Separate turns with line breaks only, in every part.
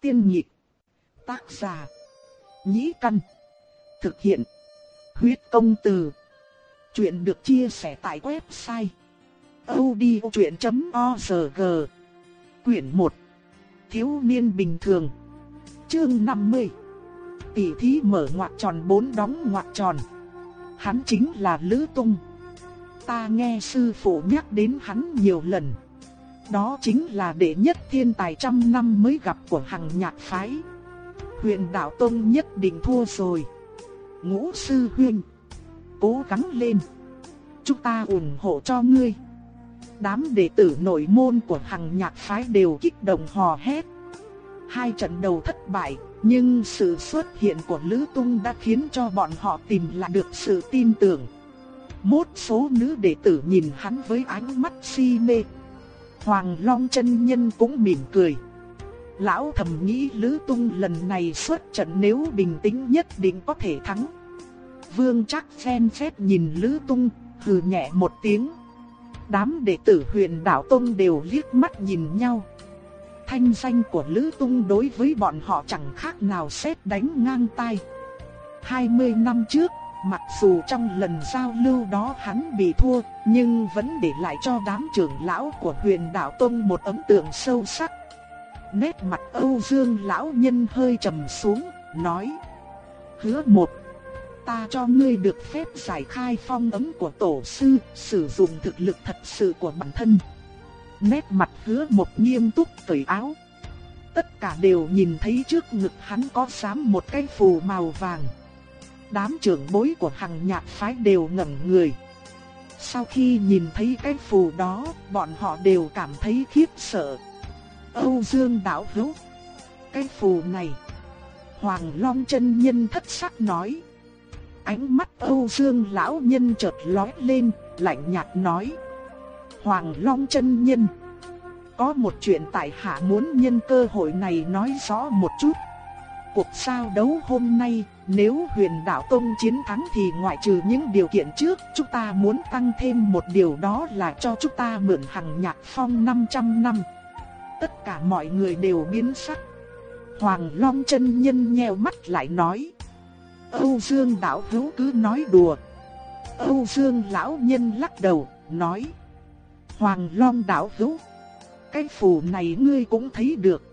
Tiên nhịp. Tác giả. Nhĩ căn. Thực hiện. Huyết công từ. Chuyện được chia sẻ tại website. odchuyện.org Quyển 1. Thiếu niên bình thường. Chương 50. Tỷ thí mở ngoặc tròn bốn đóng ngoặc tròn. Hắn chính là Lữ Tung. Ta nghe sư phụ nhắc đến hắn nhiều lần. Đó chính là đệ nhất thiên tài trăm năm mới gặp của hàng nhạc phái. Huyền đạo tông nhất định thua rồi. Ngũ sư huynh, cố gắng lên. Chúng ta ủng hộ cho ngươi. Đám đệ tử nội môn của hàng nhạc phái đều kích động hò hét. Hai trận đầu thất bại, nhưng sự xuất hiện của Lữ Tung đã khiến cho bọn họ tìm lại được sự tin tưởng. Một số nữ đệ tử nhìn hắn với ánh mắt si mê. Hoàng Long chân nhân cũng mỉm cười. Lão thầm nghĩ Lữ Tung lần này xuất trận nếu bình tĩnh nhất định có thể thắng. Vương chắc phen phép nhìn Lữ Tung, hừ nhẹ một tiếng. Đám đệ tử huyền đạo Tông đều liếc mắt nhìn nhau. Thanh danh của Lữ Tung đối với bọn họ chẳng khác nào xét đánh ngang tay. 20 năm trước, Mặc dù trong lần giao lưu đó hắn bị thua, nhưng vẫn để lại cho đám trưởng lão của huyền đạo tông một ấn tượng sâu sắc. Nét mặt Âu Dương lão nhân hơi trầm xuống, nói: "Hứa một, ta cho ngươi được phép giải khai phong ấn của tổ sư, sử dụng thực lực thật sự của bản thân." Nét mặt Hứa một nghiêm túc cởi áo. Tất cả đều nhìn thấy trước ngực hắn có sám một cái phù màu vàng. Đám trưởng bối của hàng nhạc phái đều ngẩn người. Sau khi nhìn thấy cái phù đó, bọn họ đều cảm thấy khiếp sợ. Âu Dương đạo hữu. Cái phù này. Hoàng Long chân nhân thất sắc nói. Ánh mắt Âu Dương lão nhân chợt lóe lên, lạnh nhạt nói. Hoàng Long chân nhân. Có một chuyện tại hạ muốn nhân cơ hội này nói rõ một chút. Cuộc sao đấu hôm nay, nếu huyền đạo tông chiến thắng thì ngoại trừ những điều kiện trước, chúng ta muốn tăng thêm một điều đó là cho chúng ta mượn hằng nhạc phong 500 năm. Tất cả mọi người đều biến sắc. Hoàng Long chân nhân nheo mắt lại nói. Âu Dương đạo hữu cứ nói đùa. Âu Dương lão nhân lắc đầu, nói. Hoàng Long đạo hữu. Cái phù này ngươi cũng thấy được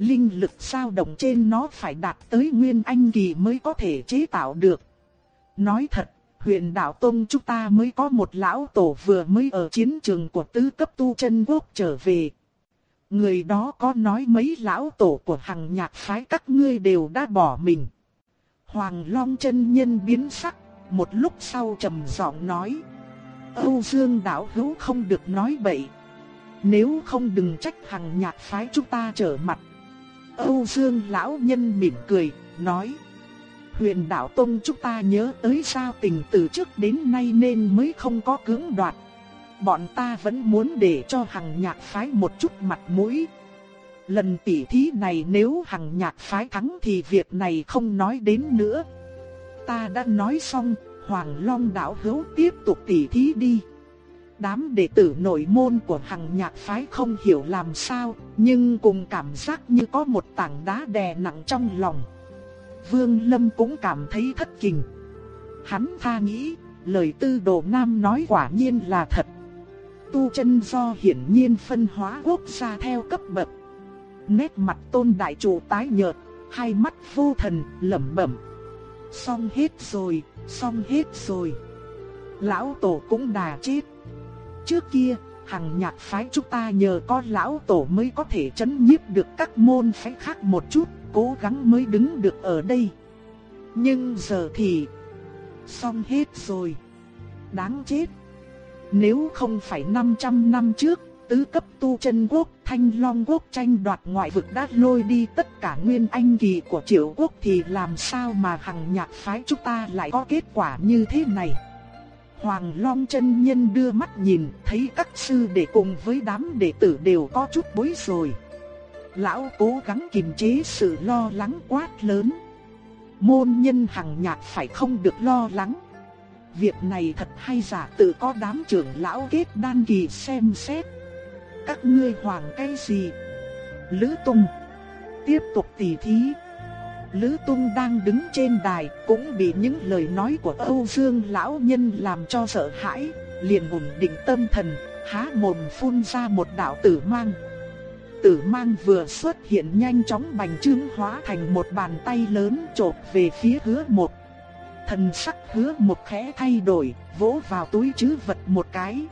linh lực sao động trên nó phải đạt tới nguyên anh kỳ mới có thể chế tạo được. Nói thật, huyện đạo Tông chúng ta mới có một lão tổ vừa mới ở chiến trường của tứ cấp tu chân quốc trở về. Người đó có nói mấy lão tổ của hàng nhạc phái các ngươi đều đã bỏ mình. Hoàng Long chân nhân biến sắc, một lúc sau trầm giọng nói. Âu Dương đạo hữu không được nói bậy. Nếu không đừng trách hàng nhạc phái chúng ta trở mặt. Âu Dương lão nhân mỉm cười, nói: "Huyền đạo tông chúng ta nhớ tới sao tình từ trước đến nay nên mới không có cưỡng đoạt. Bọn ta vẫn muốn để cho Hằng Nhạc phái một chút mặt mũi. Lần tỉ thí này nếu Hằng Nhạc phái thắng thì việc này không nói đến nữa. Ta đã nói xong, Hoàng Long đạo hữu tiếp tục tỉ thí đi." Đám đệ tử nội môn của hằng nhạc phái không hiểu làm sao, nhưng cùng cảm giác như có một tảng đá đè nặng trong lòng. Vương Lâm cũng cảm thấy thất kinh. Hắn tha nghĩ, lời tư đồ nam nói quả nhiên là thật. Tu chân do hiển nhiên phân hóa quốc gia theo cấp bậc. Nét mặt tôn đại chủ tái nhợt, hai mắt vô thần, lẩm bẩm. Xong hết rồi, xong hết rồi. Lão tổ cũng đà chết. Trước kia, hằng nhạc phái chúng ta nhờ có lão tổ mới có thể chấn nhiếp được các môn phái khác một chút, cố gắng mới đứng được ở đây. Nhưng giờ thì xong hết rồi. Đáng chết. Nếu không phải 500 năm trước, tứ cấp tu chân quốc, thanh long quốc tranh đoạt ngoại vực đã lôi đi tất cả nguyên anh kỳ của triệu quốc thì làm sao mà hằng nhạc phái chúng ta lại có kết quả như thế này. Hoàng Long chân nhân đưa mắt nhìn, thấy các sư đệ cùng với đám đệ tử đều có chút bối rồi. Lão cố gắng kiềm chế sự lo lắng quát lớn. Môn nhân hằng nhạc phải không được lo lắng. Việc này thật hay giả tự có đám trưởng lão kết đan kỳ xem xét. Các ngươi hoàng cái gì? Lữ tung. Tiếp tục tỉ thí. Lữ Tung đang đứng trên đài cũng bị những lời nói của Âu Dương lão nhân làm cho sợ hãi, liền ổn định tâm thần, há mồm phun ra một đạo tử mang. Tử mang vừa xuất hiện nhanh chóng bành trướng hóa thành một bàn tay lớn chộp về phía hứa một. Thần sắc hứa một khẽ thay đổi, vỗ vào túi chứ vật một cái.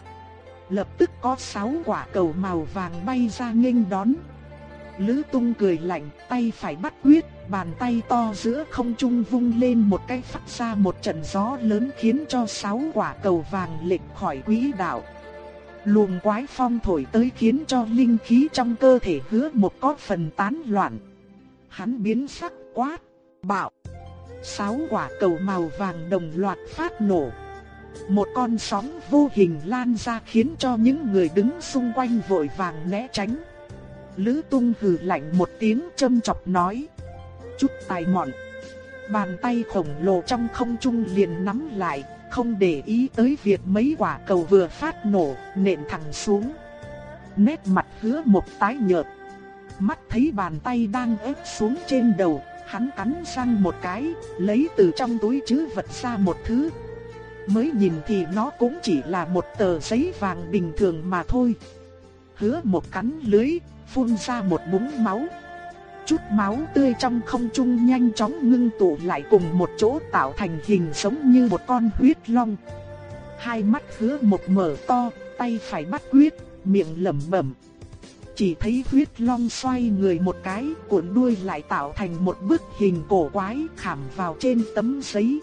Lập tức có sáu quả cầu màu vàng bay ra nghênh đón. Lữ tung cười lạnh, tay phải bắt quyết, bàn tay to giữa không trung vung lên một cái phát ra một trận gió lớn khiến cho sáu quả cầu vàng lệch khỏi quỹ đạo. Luồng quái phong thổi tới khiến cho linh khí trong cơ thể hứa một có phần tán loạn. Hắn biến sắc quát, bạo. Sáu quả cầu màu vàng đồng loạt phát nổ. Một con sóng vô hình lan ra khiến cho những người đứng xung quanh vội vàng né tránh. Lữ tung hừ lạnh một tiếng châm chọc nói. Chút tài mọn. Bàn tay khổng lồ trong không trung liền nắm lại, không để ý tới việc mấy quả cầu vừa phát nổ, nện thẳng xuống. Nét mặt hứa một tái nhợt. Mắt thấy bàn tay đang ép xuống trên đầu, hắn cắn răng một cái, lấy từ trong túi chứ vật ra một thứ. Mới nhìn thì nó cũng chỉ là một tờ giấy vàng bình thường mà thôi. Hứa một cắn lưới, phun ra một búng máu. Chút máu tươi trong không trung nhanh chóng ngưng tụ lại cùng một chỗ tạo thành hình giống như một con huyết long. Hai mắt hứa một mở to, tay phải bắt quyết, miệng lẩm bẩm. Chỉ thấy huyết long xoay người một cái, cuộn đuôi lại tạo thành một bức hình cổ quái khảm vào trên tấm giấy.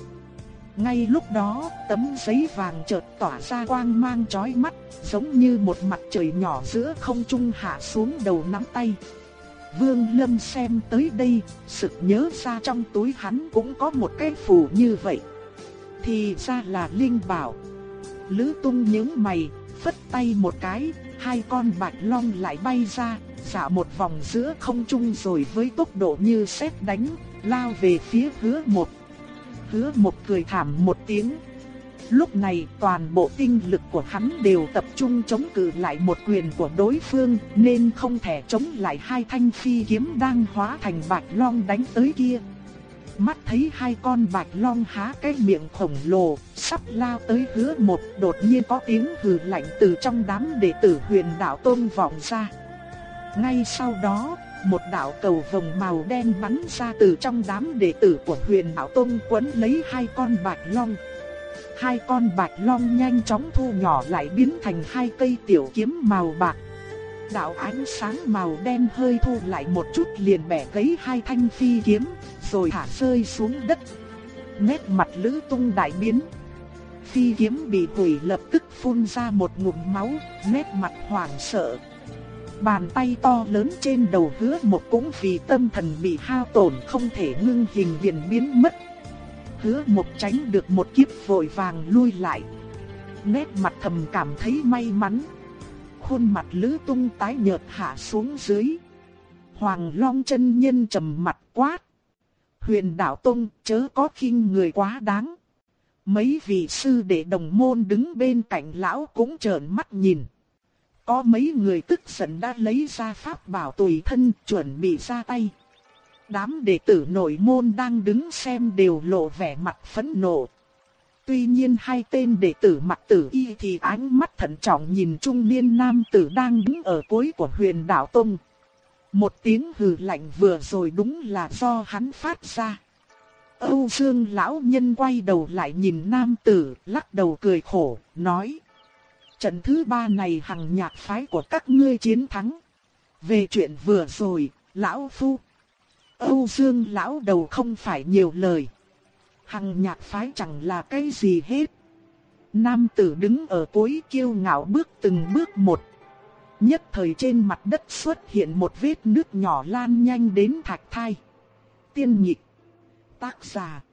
Ngay lúc đó, tấm giấy vàng chợt tỏa ra quang mang chói mắt, giống như một mặt trời nhỏ giữa không trung hạ xuống đầu nắm tay. Vương Lâm xem tới đây, sực nhớ ra trong túi hắn cũng có một cái phù như vậy. Thì ra là linh bảo. Lữ tung những mày, phất tay một cái, hai con bạch long lại bay ra, dạo một vòng giữa không trung rồi với tốc độ như sét đánh, lao về phía hứa một. Hứa một cười thảm một tiếng. Lúc này toàn bộ tinh lực của hắn đều tập trung chống cự lại một quyền của đối phương nên không thể chống lại hai thanh phi kiếm đang hóa thành bạch long đánh tới kia. Mắt thấy hai con bạch long há cái miệng khổng lồ, sắp lao tới hứa một, đột nhiên có tiếng hừ lạnh từ trong đám đệ tử huyền đạo tôn vọng ra. Ngay sau đó, một đạo cầu vồng màu đen bắn ra từ trong đám đệ tử của huyền đạo tôn quấn lấy hai con bạch long. Hai con bạch long nhanh chóng thu nhỏ lại biến thành hai cây tiểu kiếm màu bạc. Đạo ánh sáng màu đen hơi thu lại một chút liền bẻ gãy hai thanh phi kiếm, rồi thả rơi xuống đất. Nét mặt Lữ Tung đại biến. Phi kiếm bị hủy lập tức phun ra một ngụm máu, nét mặt hoảng sợ. Bàn tay to lớn trên đầu hứa một cũng vì tâm thần bị hao tổn không thể ngưng hình liền biến mất. Hứa một tránh được một kiếp vội vàng lui lại. Nét mặt thầm cảm thấy may mắn. Khuôn mặt Lữ Tung tái nhợt hạ xuống dưới. Hoàng Long chân nhân trầm mặt quát. Huyền đạo Tông, chớ có khinh người quá đáng. Mấy vị sư đệ đồng môn đứng bên cạnh lão cũng trợn mắt nhìn. Có mấy người tức giận đã lấy ra pháp bảo tùy thân chuẩn bị ra tay. Đám đệ tử nội môn đang đứng xem đều lộ vẻ mặt phẫn nộ. Tuy nhiên hai tên đệ tử mặt tử y thì ánh mắt thận trọng nhìn trung niên nam tử đang đứng ở cuối của huyền đạo tông. Một tiếng hừ lạnh vừa rồi đúng là do hắn phát ra. Âu Dương lão nhân quay đầu lại nhìn nam tử, lắc đầu cười khổ, nói. Trận thứ ba này hằng nhạc phái của các ngươi chiến thắng. Về chuyện vừa rồi, lão phu. Âu Dương lão đầu không phải nhiều lời. Hằng nhạc phái chẳng là cái gì hết. Nam tử đứng ở cuối kiêu ngạo bước từng bước một. Nhất thời trên mặt đất xuất hiện một vết nước nhỏ lan nhanh đến thạch thai. Tiên nhịp. Tác giả.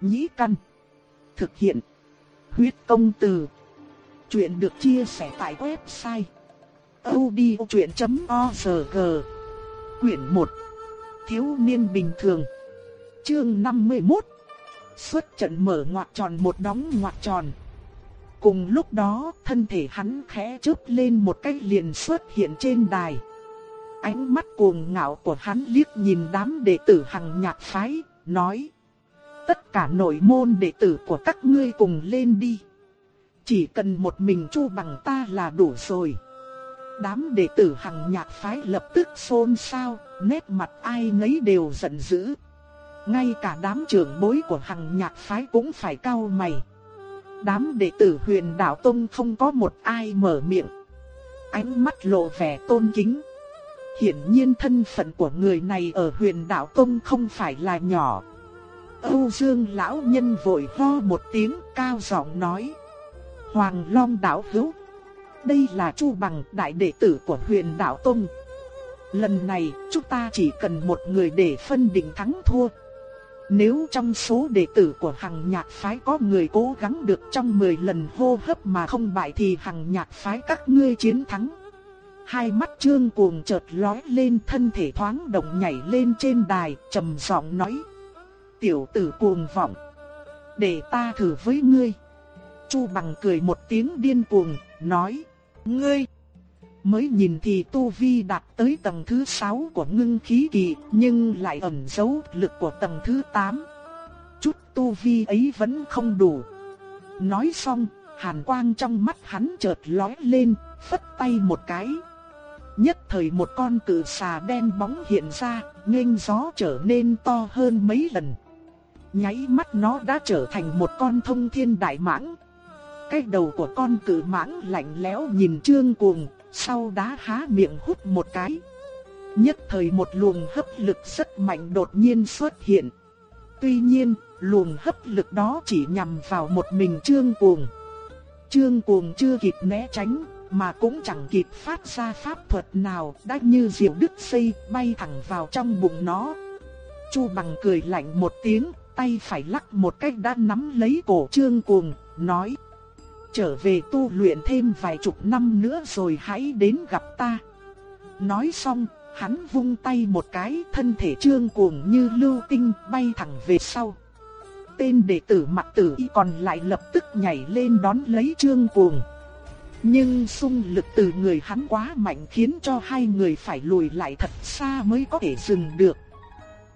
Nhĩ căn. Thực hiện. Huyết công từ. Chuyện được chia sẻ tại website. odchuyện.org Quyển 1 Thiếu niên bình thường Chương 51 Xuất trận mở ngoặc tròn một đóng ngoặc tròn Cùng lúc đó thân thể hắn khẽ chớp lên một cái liền xuất hiện trên đài Ánh mắt cuồng ngạo của hắn liếc nhìn đám đệ tử hằng nhạc phái, nói. Tất cả nội môn đệ tử của các ngươi cùng lên đi. Chỉ cần một mình chu bằng ta là đủ rồi. Đám đệ tử hằng nhạc phái lập tức xôn xao, nét mặt ai nấy đều giận dữ. Ngay cả đám trưởng bối của hằng nhạc phái cũng phải cau mày. Đám đệ tử huyền đạo tông không có một ai mở miệng. Ánh mắt lộ vẻ tôn kính. Hiển nhiên thân phận của người này ở huyền đạo tông không phải là nhỏ. Âu Dương lão nhân vội ho một tiếng cao giọng nói. Hoàng Long đạo hữu. Đây là Chu Bằng, đại đệ tử của huyền đạo tông. Lần này chúng ta chỉ cần một người để phân định thắng thua. Nếu trong số đệ tử của Hằng Nhạc phái có người cố gắng được trong 10 lần hô hấp mà không bại thì Hằng Nhạc phái các ngươi chiến thắng. Hai mắt Trương Cuồng chợt lói lên, thân thể thoáng động nhảy lên trên đài, trầm giọng nói: "Tiểu tử cuồng vọng, để ta thử với ngươi." Chu Bằng cười một tiếng điên cuồng, nói: "Ngươi Mới nhìn thì tu vi đạt tới tầng thứ 6 của ngưng khí kỳ, nhưng lại ẩn giấu lực của tầng thứ 8. Chút tu vi ấy vẫn không đủ. Nói xong, hàn quang trong mắt hắn chợt lóe lên, phất tay một cái. Nhất thời một con cự xà đen bóng hiện ra, nghênh gió trở nên to hơn mấy lần. Nháy mắt nó đã trở thành một con thông thiên đại mãng. Cái đầu của con cự mãng lạnh lẽo nhìn trương cuồng, sau đá há miệng hút một cái. Nhất thời một luồng hấp lực rất mạnh đột nhiên xuất hiện. Tuy nhiên, luồng hấp lực đó chỉ nhằm vào một mình Trương Cuồng. Trương Cuồng chưa kịp né tránh, mà cũng chẳng kịp phát ra pháp thuật nào, đã như diều đứt xây bay thẳng vào trong bụng nó. Chu Bằng cười lạnh một tiếng, tay phải lắc một cách đã nắm lấy cổ Trương Cuồng, nói: trở về tu luyện thêm vài chục năm nữa rồi hãy đến gặp ta. Nói xong, hắn vung tay một cái, thân thể trương cuồng như lưu tinh bay thẳng về sau. Tên đệ tử mặt tử y còn lại lập tức nhảy lên đón lấy trương cuồng. Nhưng xung lực từ người hắn quá mạnh khiến cho hai người phải lùi lại thật xa mới có thể dừng được.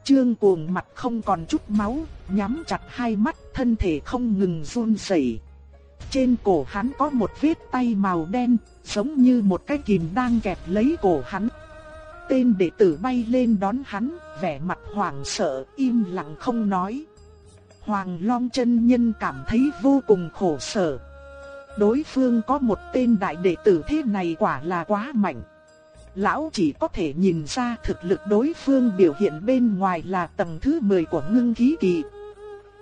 Trương cuồng mặt không còn chút máu, nhắm chặt hai mắt, thân thể không ngừng run rẩy. Trên cổ hắn có một vết tay màu đen, giống như một cái kìm đang kẹp lấy cổ hắn. Tên đệ tử bay lên đón hắn, vẻ mặt hoảng sợ, im lặng không nói. Hoàng Long chân nhân cảm thấy vô cùng khổ sở. Đối phương có một tên đại đệ tử thế này quả là quá mạnh. Lão chỉ có thể nhìn ra thực lực đối phương biểu hiện bên ngoài là tầng thứ 10 của ngưng khí kỳ.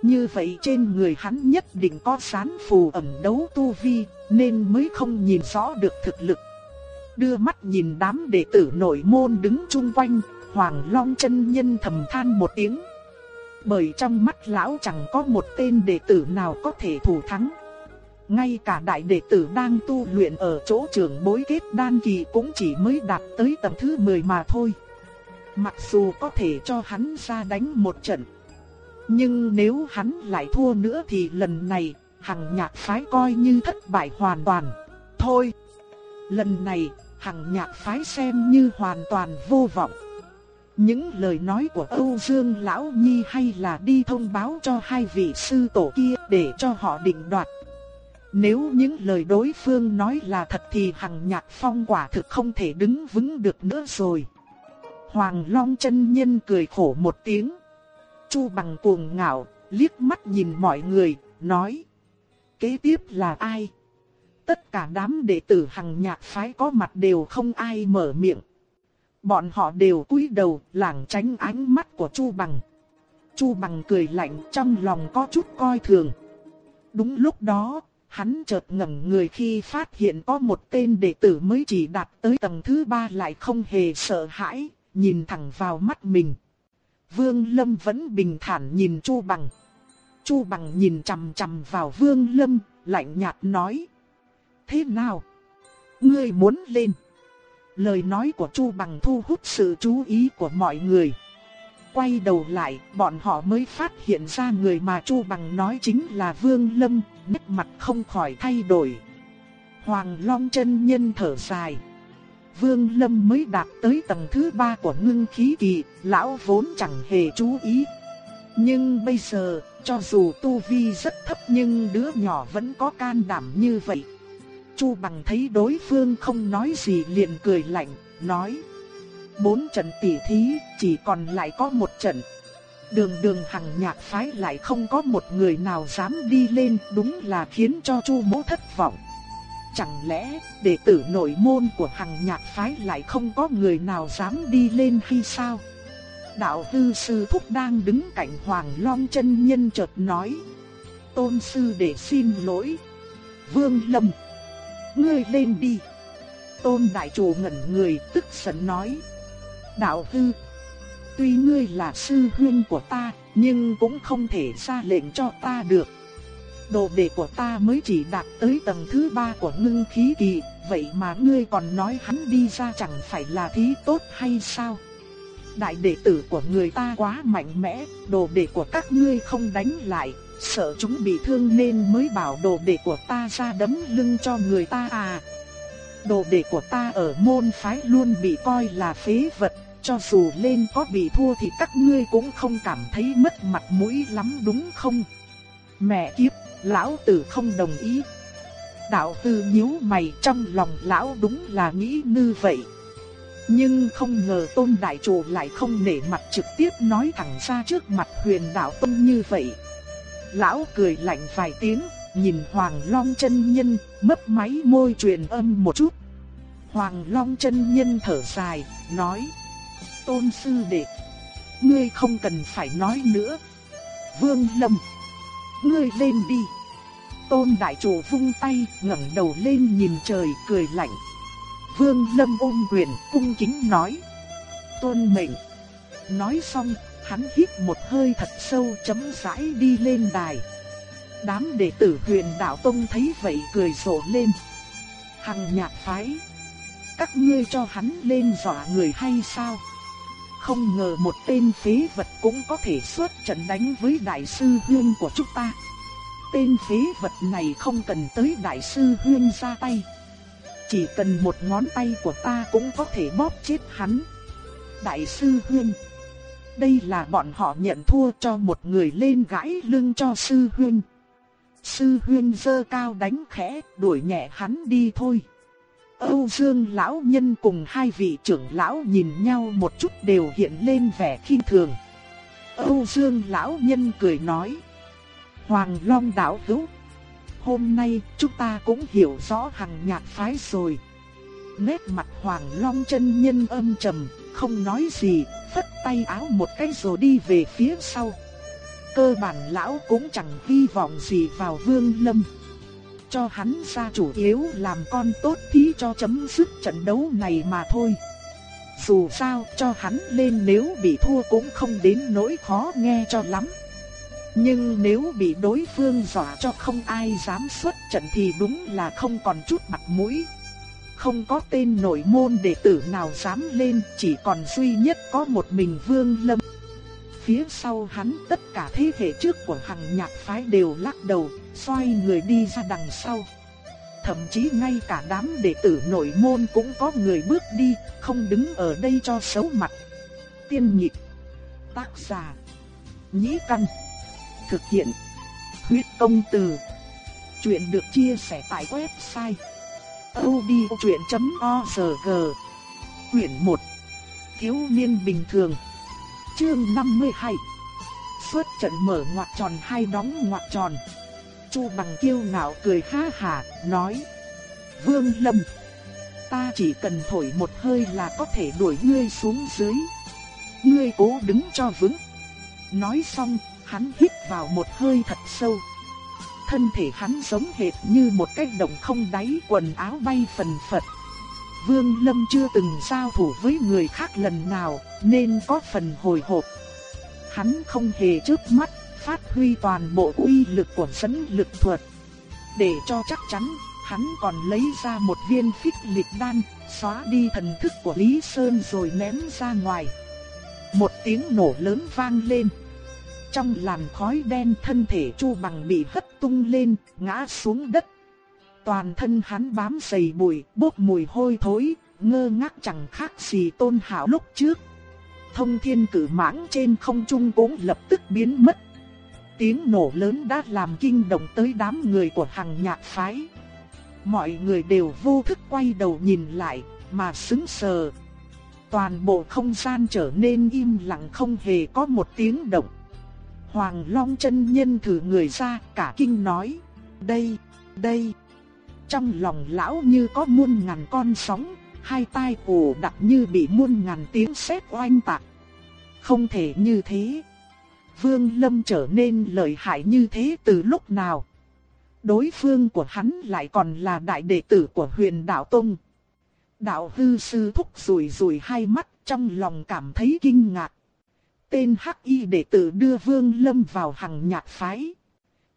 Như vậy trên người hắn nhất định có sán phù ẩm đấu tu vi, nên mới không nhìn rõ được thực lực. Đưa mắt nhìn đám đệ tử nội môn đứng chung quanh, Hoàng Long chân nhân thầm than một tiếng. Bởi trong mắt lão chẳng có một tên đệ tử nào có thể thủ thắng. Ngay cả đại đệ tử đang tu luyện ở chỗ trưởng bối kết đan kỳ cũng chỉ mới đạt tới tầm thứ 10 mà thôi. Mặc dù có thể cho hắn ra đánh một trận. Nhưng nếu hắn lại thua nữa thì lần này, hằng nhạc phái coi như thất bại hoàn toàn. Thôi, lần này, hằng nhạc phái xem như hoàn toàn vô vọng. Những lời nói của Âu Dương Lão Nhi hay là đi thông báo cho hai vị sư tổ kia để cho họ định đoạt. Nếu những lời đối phương nói là thật thì hằng nhạc phong quả thực không thể đứng vững được nữa rồi. Hoàng Long chân nhân cười khổ một tiếng. Chu bằng cuồng ngạo, liếc mắt nhìn mọi người, nói. Kế tiếp là ai? Tất cả đám đệ tử hằng nhạc phái có mặt đều không ai mở miệng. Bọn họ đều cúi đầu lảng tránh ánh mắt của Chu Bằng. Chu Bằng cười lạnh trong lòng có chút coi thường. Đúng lúc đó, hắn chợt ngẩng người khi phát hiện có một tên đệ tử mới chỉ đạt tới tầng thứ ba lại không hề sợ hãi, nhìn thẳng vào mắt mình. Vương Lâm vẫn bình thản nhìn Chu Bằng. Chu Bằng nhìn chằm chằm vào Vương Lâm, lạnh nhạt nói. Thế nào? Ngươi muốn lên? Lời nói của Chu Bằng thu hút sự chú ý của mọi người. Quay đầu lại, bọn họ mới phát hiện ra người mà Chu Bằng nói chính là Vương Lâm, nét mặt không khỏi thay đổi. Hoàng Long chân nhân thở dài. Vương Lâm mới đạt tới tầng thứ ba của ngưng khí kỳ, lão vốn chẳng hề chú ý. Nhưng bây giờ, cho dù tu vi rất thấp nhưng đứa nhỏ vẫn có can đảm như vậy. Chu Bằng thấy đối phương không nói gì liền cười lạnh, nói: "Bốn trận tỷ thí, chỉ còn lại có một trận." Đường Đường Hằng Nhạc phái lại không có một người nào dám đi lên, đúng là khiến cho Chu Mỗ thất vọng. Chẳng lẽ đệ tử nội môn của Hằng Nhạc phái lại không có người nào dám đi lên hay sao? Đạo hư sư thúc đang đứng cạnh Hoàng Long chân nhân chợt nói: "Tôn sư để xin lỗi." Vương Lâm ngươi lên đi. Tôn đại chủ ngẩn người tức giận nói. Đạo hư, tuy ngươi là sư huynh của ta, nhưng cũng không thể ra lệnh cho ta được. Đồ đệ của ta mới chỉ đạt tới tầng thứ ba của ngưng khí kỳ, vậy mà ngươi còn nói hắn đi ra chẳng phải là thí tốt hay sao? Đại đệ tử của người ta quá mạnh mẽ, đồ đệ của các ngươi không đánh lại, sợ chúng bị thương nên mới bảo đồ đệ của ta ra đấm lưng cho người ta à. Đồ đệ của ta ở môn phái luôn bị coi là phế vật, cho dù lên có bị thua thì các ngươi cũng không cảm thấy mất mặt mũi lắm đúng không? Mẹ kiếp, lão tử không đồng ý. Đạo tư nhíu mày trong lòng lão đúng là nghĩ như vậy. Nhưng không ngờ tôn đại chủ lại không nể mặt trực tiếp nói thẳng ra trước mặt huyền đạo tông như vậy. Lão cười lạnh vài tiếng, nhìn Hoàng Long chân nhân, mấp máy môi truyền âm một chút. Hoàng Long chân nhân thở dài, nói: "Tôn sư đệ, ngươi không cần phải nói nữa. Vương Lâm, ngươi lên đi." Tôn đại chủ vung tay, ngẩng đầu lên nhìn trời cười lạnh. Vương Lâm ôm quyền, cung kính nói: "Tôn mệnh." Nói xong, hắn hít một hơi thật sâu chấm rãi đi lên đài. Đám đệ tử huyền đạo tông thấy vậy cười rộ lên. Hằng nhạc phái. Các ngươi cho hắn lên dọa người hay sao? Không ngờ một tên phế vật cũng có thể xuất trận đánh với đại sư huyên của chúng ta. Tên phế vật này không cần tới đại sư huyên ra tay. Chỉ cần một ngón tay của ta cũng có thể bóp chết hắn. Đại sư huyên đây là bọn họ nhận thua cho một người lên gãi lưng cho sư huyên. Sư huyên dơ cao đánh khẽ, đuổi nhẹ hắn đi thôi. Âu Dương lão nhân cùng hai vị trưởng lão nhìn nhau một chút đều hiện lên vẻ khinh thường. Âu Dương lão nhân cười nói: "Hoàng Long đạo hữu, hôm nay chúng ta cũng hiểu rõ hằng nhạc phái rồi." Nét mặt Hoàng Long chân nhân âm trầm, không nói gì, phất tay áo một cái rồi đi về phía sau. Cơ bản lão cũng chẳng hy vọng gì vào Vương Lâm. Cho hắn ra chủ yếu làm con tốt thí cho chấm dứt trận đấu này mà thôi. Dù sao cho hắn lên nếu bị thua cũng không đến nỗi khó nghe cho lắm. Nhưng nếu bị đối phương dọa cho không ai dám xuất trận thì đúng là không còn chút mặt mũi không có tên nội môn đệ tử nào dám lên, chỉ còn duy nhất có một mình Vương Lâm. Phía sau hắn tất cả thế hệ trước của hàng nhạc phái đều lắc đầu, xoay người đi ra đằng sau. Thậm chí ngay cả đám đệ tử nội môn cũng có người bước đi, không đứng ở đây cho xấu mặt. Tiên nhịp, tác giả, nhĩ căn, thực hiện, huyết công từ. Chuyện được chia sẻ tại website odchuyện.org Quyển 1 Thiếu niên bình thường Chương 52 Xuất trận mở ngoặc tròn hay đóng ngoặc tròn. Chu bằng kiêu ngạo cười ha hà, nói Vương Lâm Ta chỉ cần thổi một hơi là có thể đuổi ngươi xuống dưới. Ngươi cố đứng cho vững. Nói xong, hắn hít vào một hơi thật sâu. Thân thể hắn giống hệt như một cái động không đáy quần áo bay phần phật. Vương Lâm chưa từng giao thủ với người khác lần nào, nên có phần hồi hộp. Hắn không hề chớp mắt, phát huy toàn bộ uy lực của sấn lực thuật. Để cho chắc chắn, hắn còn lấy ra một viên phích lịch đan, xóa đi thần thức của Lý Sơn rồi ném ra ngoài. Một tiếng nổ lớn vang lên. Trong làn khói đen thân thể Chu Bằng bị hất tung lên, ngã xuống đất. Toàn thân hắn bám dày bụi, bốc mùi hôi thối, ngơ ngác chẳng khác gì tôn hảo lúc trước. Thông thiên cử mãng trên không trung cũng lập tức biến mất. Tiếng nổ lớn đã làm kinh động tới đám người của hàng nhạc phái. Mọi người đều vô thức quay đầu nhìn lại, mà sững sờ. Toàn bộ không gian trở nên im lặng không hề có một tiếng động. Hoàng Long chân nhân thử người ra cả kinh nói. Đây, đây. Trong lòng lão như có muôn ngàn con sóng, hai tai cổ đặc như bị muôn ngàn tiếng sét oanh tạc. Không thể như thế. Vương Lâm trở nên lợi hại như thế từ lúc nào? Đối phương của hắn lại còn là đại đệ tử của huyền đạo Tông. Đạo hư sư thúc rủi rủi hai mắt trong lòng cảm thấy kinh ngạc. Tên hắc y đệ tử đưa Vương Lâm vào hàng nhạc phái.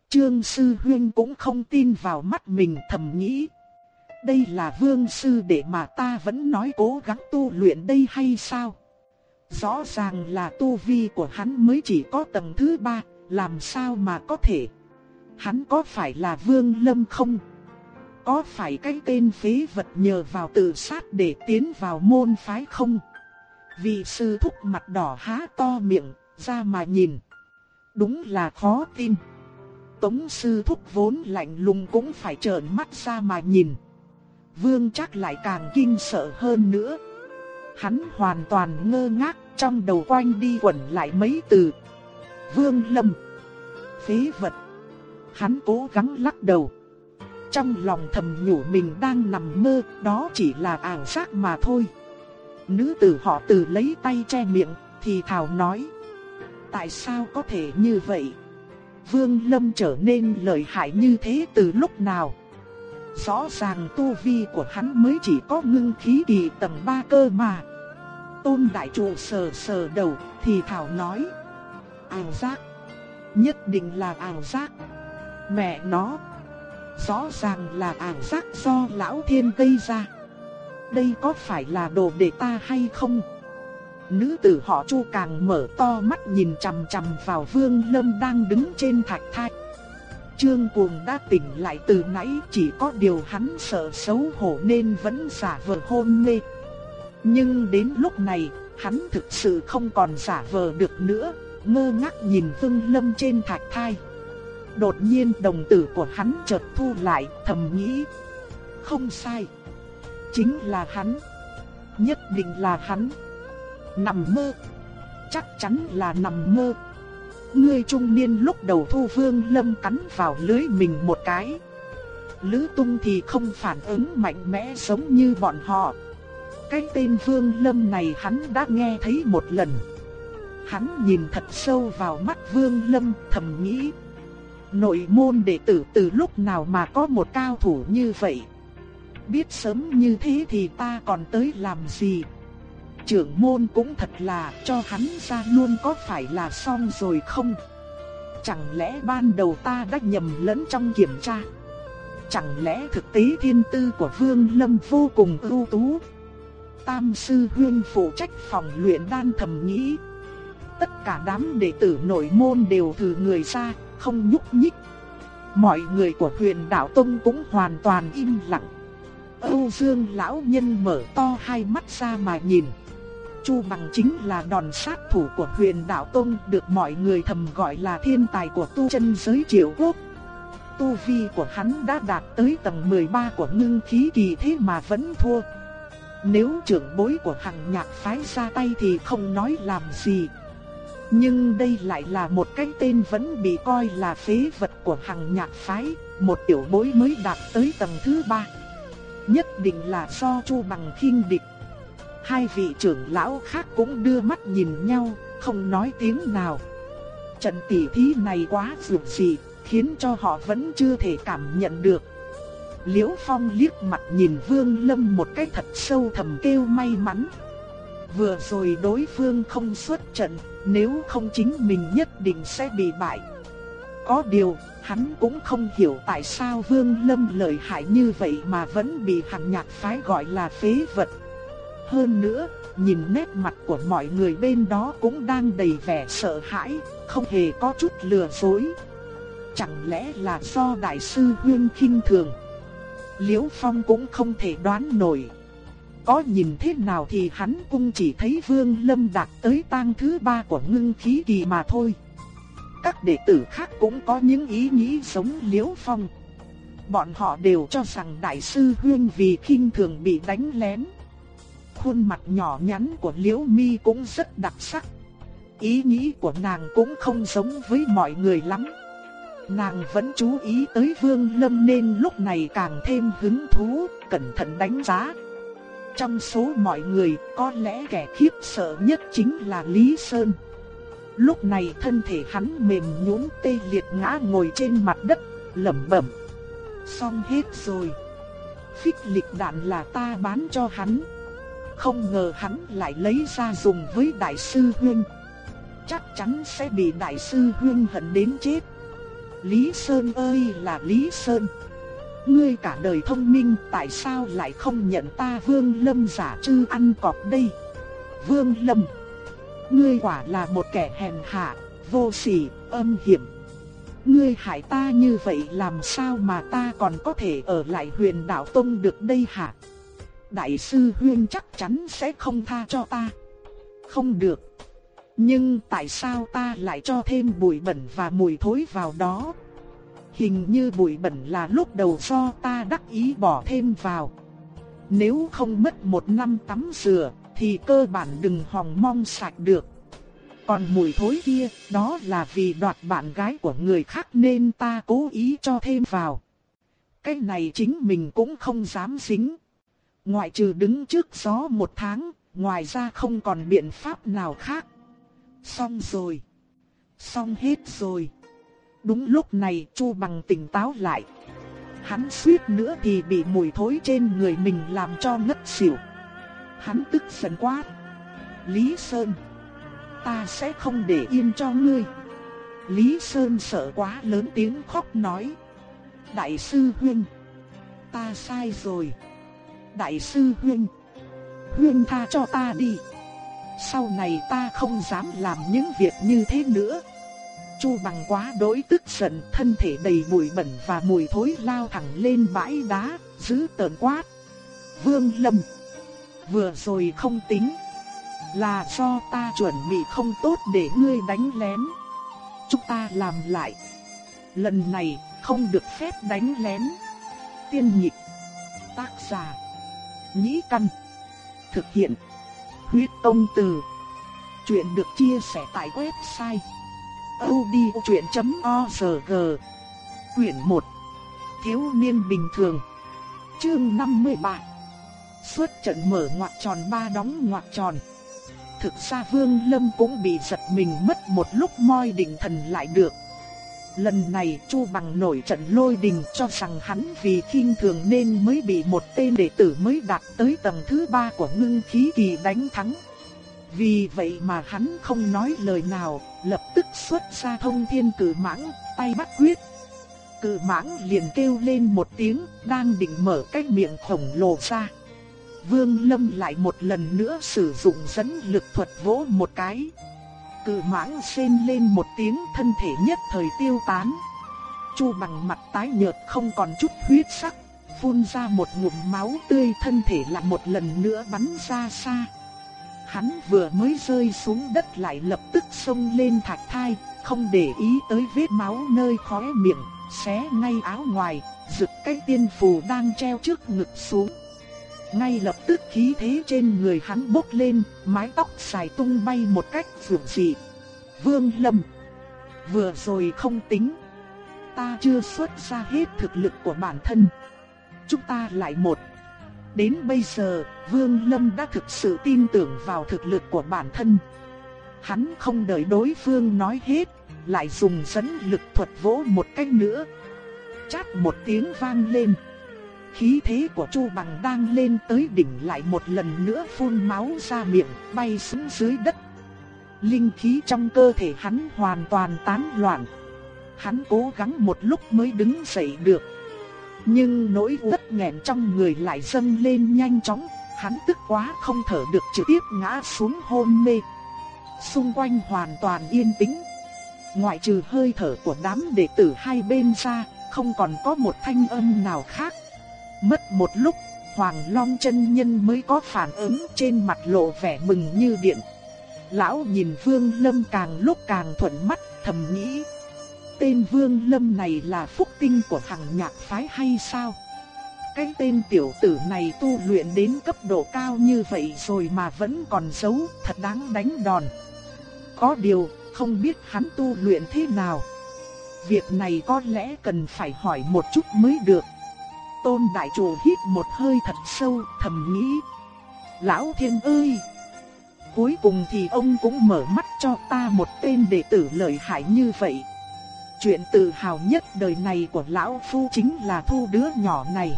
Trương Sư Huyên cũng không tin vào mắt mình thầm nghĩ. Đây là vương sư để mà ta vẫn nói cố gắng tu luyện đây hay sao? Rõ ràng là tu vi của hắn mới chỉ có tầng thứ ba, làm sao mà có thể? Hắn có phải là vương lâm không? Có phải cái tên phế vật nhờ vào tự sát để tiến vào môn phái không? Vị sư thúc mặt đỏ há to miệng, ra mà nhìn. Đúng là khó tin. Tống sư thúc vốn lạnh lùng cũng phải trợn mắt ra mà nhìn. Vương chắc lại càng kinh sợ hơn nữa. Hắn hoàn toàn ngơ ngác, trong đầu quanh đi quẩn lại mấy từ. Vương lâm. Phế vật. Hắn cố gắng lắc đầu. Trong lòng thầm nhủ mình đang nằm mơ, đó chỉ là ảo giác mà thôi. Nữ tử họ từ lấy tay che miệng, thì thào nói. Tại sao có thể như vậy? Vương Lâm trở nên lợi hại như thế từ lúc nào? Rõ ràng tu vi của hắn mới chỉ có ngưng khí kỳ tầng 3 cơ mà. Tôn đại trụ sờ sờ đầu, thì thảo nói. Ảo giác. Nhất định là ảo giác. Mẹ nó. Rõ ràng là ảo giác do lão thiên gây ra. Đây có phải là đồ để ta hay không? Nữ tử họ Chu càng mở to mắt nhìn chằm chằm vào Vương Lâm đang đứng trên thạch thai. Trương Cuồng đã tỉnh lại từ nãy chỉ có điều hắn sợ xấu hổ nên vẫn giả vờ hôn mê. Nhưng đến lúc này, hắn thực sự không còn giả vờ được nữa, ngơ ngác nhìn Vương Lâm trên thạch thai. Đột nhiên đồng tử của hắn chợt thu lại, thầm nghĩ. Không sai. Chính là hắn. Nhất định là hắn. Nằm mơ. Chắc chắn là nằm mơ. Ngươi trung niên lúc đầu thu vương lâm cắn vào lưới mình một cái. Lữ tung thì không phản ứng mạnh mẽ giống như bọn họ. Cái tên vương lâm này hắn đã nghe thấy một lần. Hắn nhìn thật sâu vào mắt vương lâm, thầm nghĩ. Nội môn đệ tử từ lúc nào mà có một cao thủ như vậy. Biết sớm như thế thì ta còn tới làm gì trưởng môn cũng thật là cho hắn ra luôn có phải là xong rồi không? Chẳng lẽ ban đầu ta đã nhầm lẫn trong kiểm tra? Chẳng lẽ thực tế thiên tư của Vương Lâm vô cùng ưu tú? Tam sư huyên phụ trách phòng luyện đan thầm nghĩ. Tất cả đám đệ tử nội môn đều thử người ra, không nhúc nhích. Mọi người của huyền đạo tông cũng hoàn toàn im lặng. Âu Dương lão nhân mở to hai mắt ra mà nhìn. Chu Bằng chính là đòn sát thủ của huyền đạo Tông được mọi người thầm gọi là thiên tài của tu chân giới triệu quốc. Tu vi của hắn đã đạt tới tầng 13 của ngưng khí kỳ thế mà vẫn thua. Nếu trưởng bối của hằng nhạc phái ra tay thì không nói làm gì. Nhưng đây lại là một cái tên vẫn bị coi là phế vật của hằng nhạc phái, một tiểu bối mới đạt tới tầng thứ ba. Nhất định là do Chu Bằng khinh địch Hai vị trưởng lão khác cũng đưa mắt nhìn nhau, không nói tiếng nào. Trận tỷ thí này quá dường dị, khiến cho họ vẫn chưa thể cảm nhận được. Liễu Phong liếc mặt nhìn Vương Lâm một cái thật sâu thầm kêu may mắn. Vừa rồi đối phương không xuất trận, nếu không chính mình nhất định sẽ bị bại. Có điều, hắn cũng không hiểu tại sao Vương Lâm lợi hại như vậy mà vẫn bị Hàn nhạc phái gọi là phế vật. Hơn nữa, nhìn nét mặt của mọi người bên đó cũng đang đầy vẻ sợ hãi, không hề có chút lừa dối. Chẳng lẽ là do đại sư Huyên khinh thường? Liễu Phong cũng không thể đoán nổi. có nhìn thế nào thì hắn cũng chỉ thấy Vương Lâm đạt tới tang thứ ba của ngưng khí kỳ mà thôi. Các đệ tử khác cũng có những ý nghĩ giống Liễu Phong. Bọn họ đều cho rằng Đại sư Huyên vì khinh thường bị đánh lén. Khuôn mặt nhỏ nhắn của Liễu Mi cũng rất đặc sắc. Ý nghĩ của nàng cũng không giống với mọi người lắm. Nàng vẫn chú ý tới Vương Lâm nên lúc này càng thêm hứng thú, cẩn thận đánh giá. Trong số mọi người, có lẽ kẻ khiếp sợ nhất chính là Lý Sơn. Lúc này thân thể hắn mềm nhũn tê liệt ngã ngồi trên mặt đất, lẩm bẩm. Xong hết rồi. Phích lịch đạn là ta bán cho hắn. Không ngờ hắn lại lấy ra dùng với đại sư Huyên. Chắc chắn sẽ bị đại sư Huyên hận đến chết. Lý Sơn ơi là Lý Sơn. Ngươi cả đời thông minh tại sao lại không nhận ta Vương Lâm giả trư ăn cọp đây? Vương Lâm, ngươi quả là một kẻ hèn hạ, vô sỉ, âm hiểm. Ngươi hại ta như vậy làm sao mà ta còn có thể ở lại huyền đạo tông được đây hả? Đại sư Huyên chắc chắn sẽ không tha cho ta. Không được. Nhưng tại sao ta lại cho thêm bụi bẩn và mùi thối vào đó? Hình như bụi bẩn là lúc đầu do ta đắc ý bỏ thêm vào. Nếu không mất một năm tắm rửa, thì cơ bản đừng hòng mong sạch được. Còn mùi thối kia, đó là vì đoạt bạn gái của người khác nên ta cố ý cho thêm vào. Cái này chính mình cũng không dám dính. Ngoại trừ đứng trước gió một tháng, ngoài ra không còn biện pháp nào khác. Xong rồi. Xong hết rồi. Đúng lúc này Chu Bằng tỉnh táo lại. Hắn suýt nữa thì bị mùi thối trên người mình làm cho ngất xỉu. Hắn tức giận quá. Lý Sơn. Ta sẽ không để yên cho ngươi. Lý Sơn sợ quá lớn tiếng khóc nói. Đại sư huynh, Ta sai rồi. Đại sư Huyên. Huyên tha cho ta đi. Sau này ta không dám làm những việc như thế nữa. Chu bằng quá đối tức giận, thân thể đầy bụi bẩn và mùi thối lao thẳng lên bãi đá, giữ tợn quát. Vương Lâm, vừa rồi không tính, là do ta chuẩn bị không tốt để ngươi đánh lén. Chúng ta làm lại. Lần này không được phép đánh lén. Tiên nhịp, tác giả, nhĩ căn, thực hiện, huyết tông từ. Chuyện được chia sẻ tại website. odchuyện.org Quyển 1 Thiếu niên bình thường. Chương 53 Suốt trận mở ngoặc tròn ba đóng ngoặc tròn. Thực ra Vương Lâm cũng bị giật mình mất một lúc moi định thần lại được. Lần này Chu Bằng nổi trận lôi đình cho rằng hắn vì khinh thường nên mới bị một tên đệ tử mới đạt tới tầng thứ ba của ngưng khí kỳ đánh thắng vì vậy mà hắn không nói lời nào, lập tức xuất ra thông thiên cử mãng, tay bắt quyết. Cử mãng liền kêu lên một tiếng, đang định mở cái miệng khổng lồ ra. Vương Lâm lại một lần nữa sử dụng dẫn lực thuật vỗ một cái cự mãng xên lên một tiếng thân thể nhất thời tiêu tán. Chu bằng mặt tái nhợt không còn chút huyết sắc, phun ra một ngụm máu tươi thân thể lại một lần nữa bắn ra xa. Hắn vừa mới rơi xuống đất lại lập tức xông lên thạch thai, không để ý tới vết máu nơi khóe miệng, xé ngay áo ngoài, giựt cái tiên phù đang treo trước ngực xuống. Ngay lập tức khí thế trên người hắn bốc lên, mái tóc xài tung bay một cách vượt dị. Vương Lâm Vừa rồi không tính Ta chưa xuất ra hết thực lực của bản thân Chúng ta lại một Đến bây giờ, Vương Lâm đã thực sự tin tưởng vào thực lực của bản thân. Hắn không đợi đối phương nói hết, lại dùng dẫn lực thuật vỗ một cách nữa. Chát một tiếng vang lên. Khí thế của Chu Bằng đang lên tới đỉnh lại một lần nữa phun máu ra miệng, bay xuống dưới đất. Linh khí trong cơ thể hắn hoàn toàn tán loạn. Hắn cố gắng một lúc mới đứng dậy được, nhưng nỗi uất nghẹn trong người lại dâng lên nhanh chóng, hắn tức quá không thở được trực tiếp ngã xuống hôn mê. Xung quanh hoàn toàn yên tĩnh. Ngoại trừ hơi thở của đám đệ tử hai bên ra, không còn có một thanh âm nào khác. Mất một lúc, Hoàng Long chân nhân mới có phản ứng trên mặt lộ vẻ mừng như điện. Lão nhìn Vương Lâm càng lúc càng thuận mắt, thầm nghĩ. Tên Vương Lâm này là phúc tinh của hằng nhạc phái hay sao? Cái tên tiểu tử này tu luyện đến cấp độ cao như vậy rồi mà vẫn còn xấu thật đáng đánh đòn. Có điều, không biết hắn tu luyện thế nào. Việc này có lẽ cần phải hỏi một chút mới được. Tôn đại chủ hít một hơi thật sâu, thầm nghĩ. Lão thiên ơi! Cuối cùng thì ông cũng mở mắt cho ta một tên đệ tử lợi hại như vậy. Chuyện tự hào nhất đời này của lão phu chính là thu đứa nhỏ này.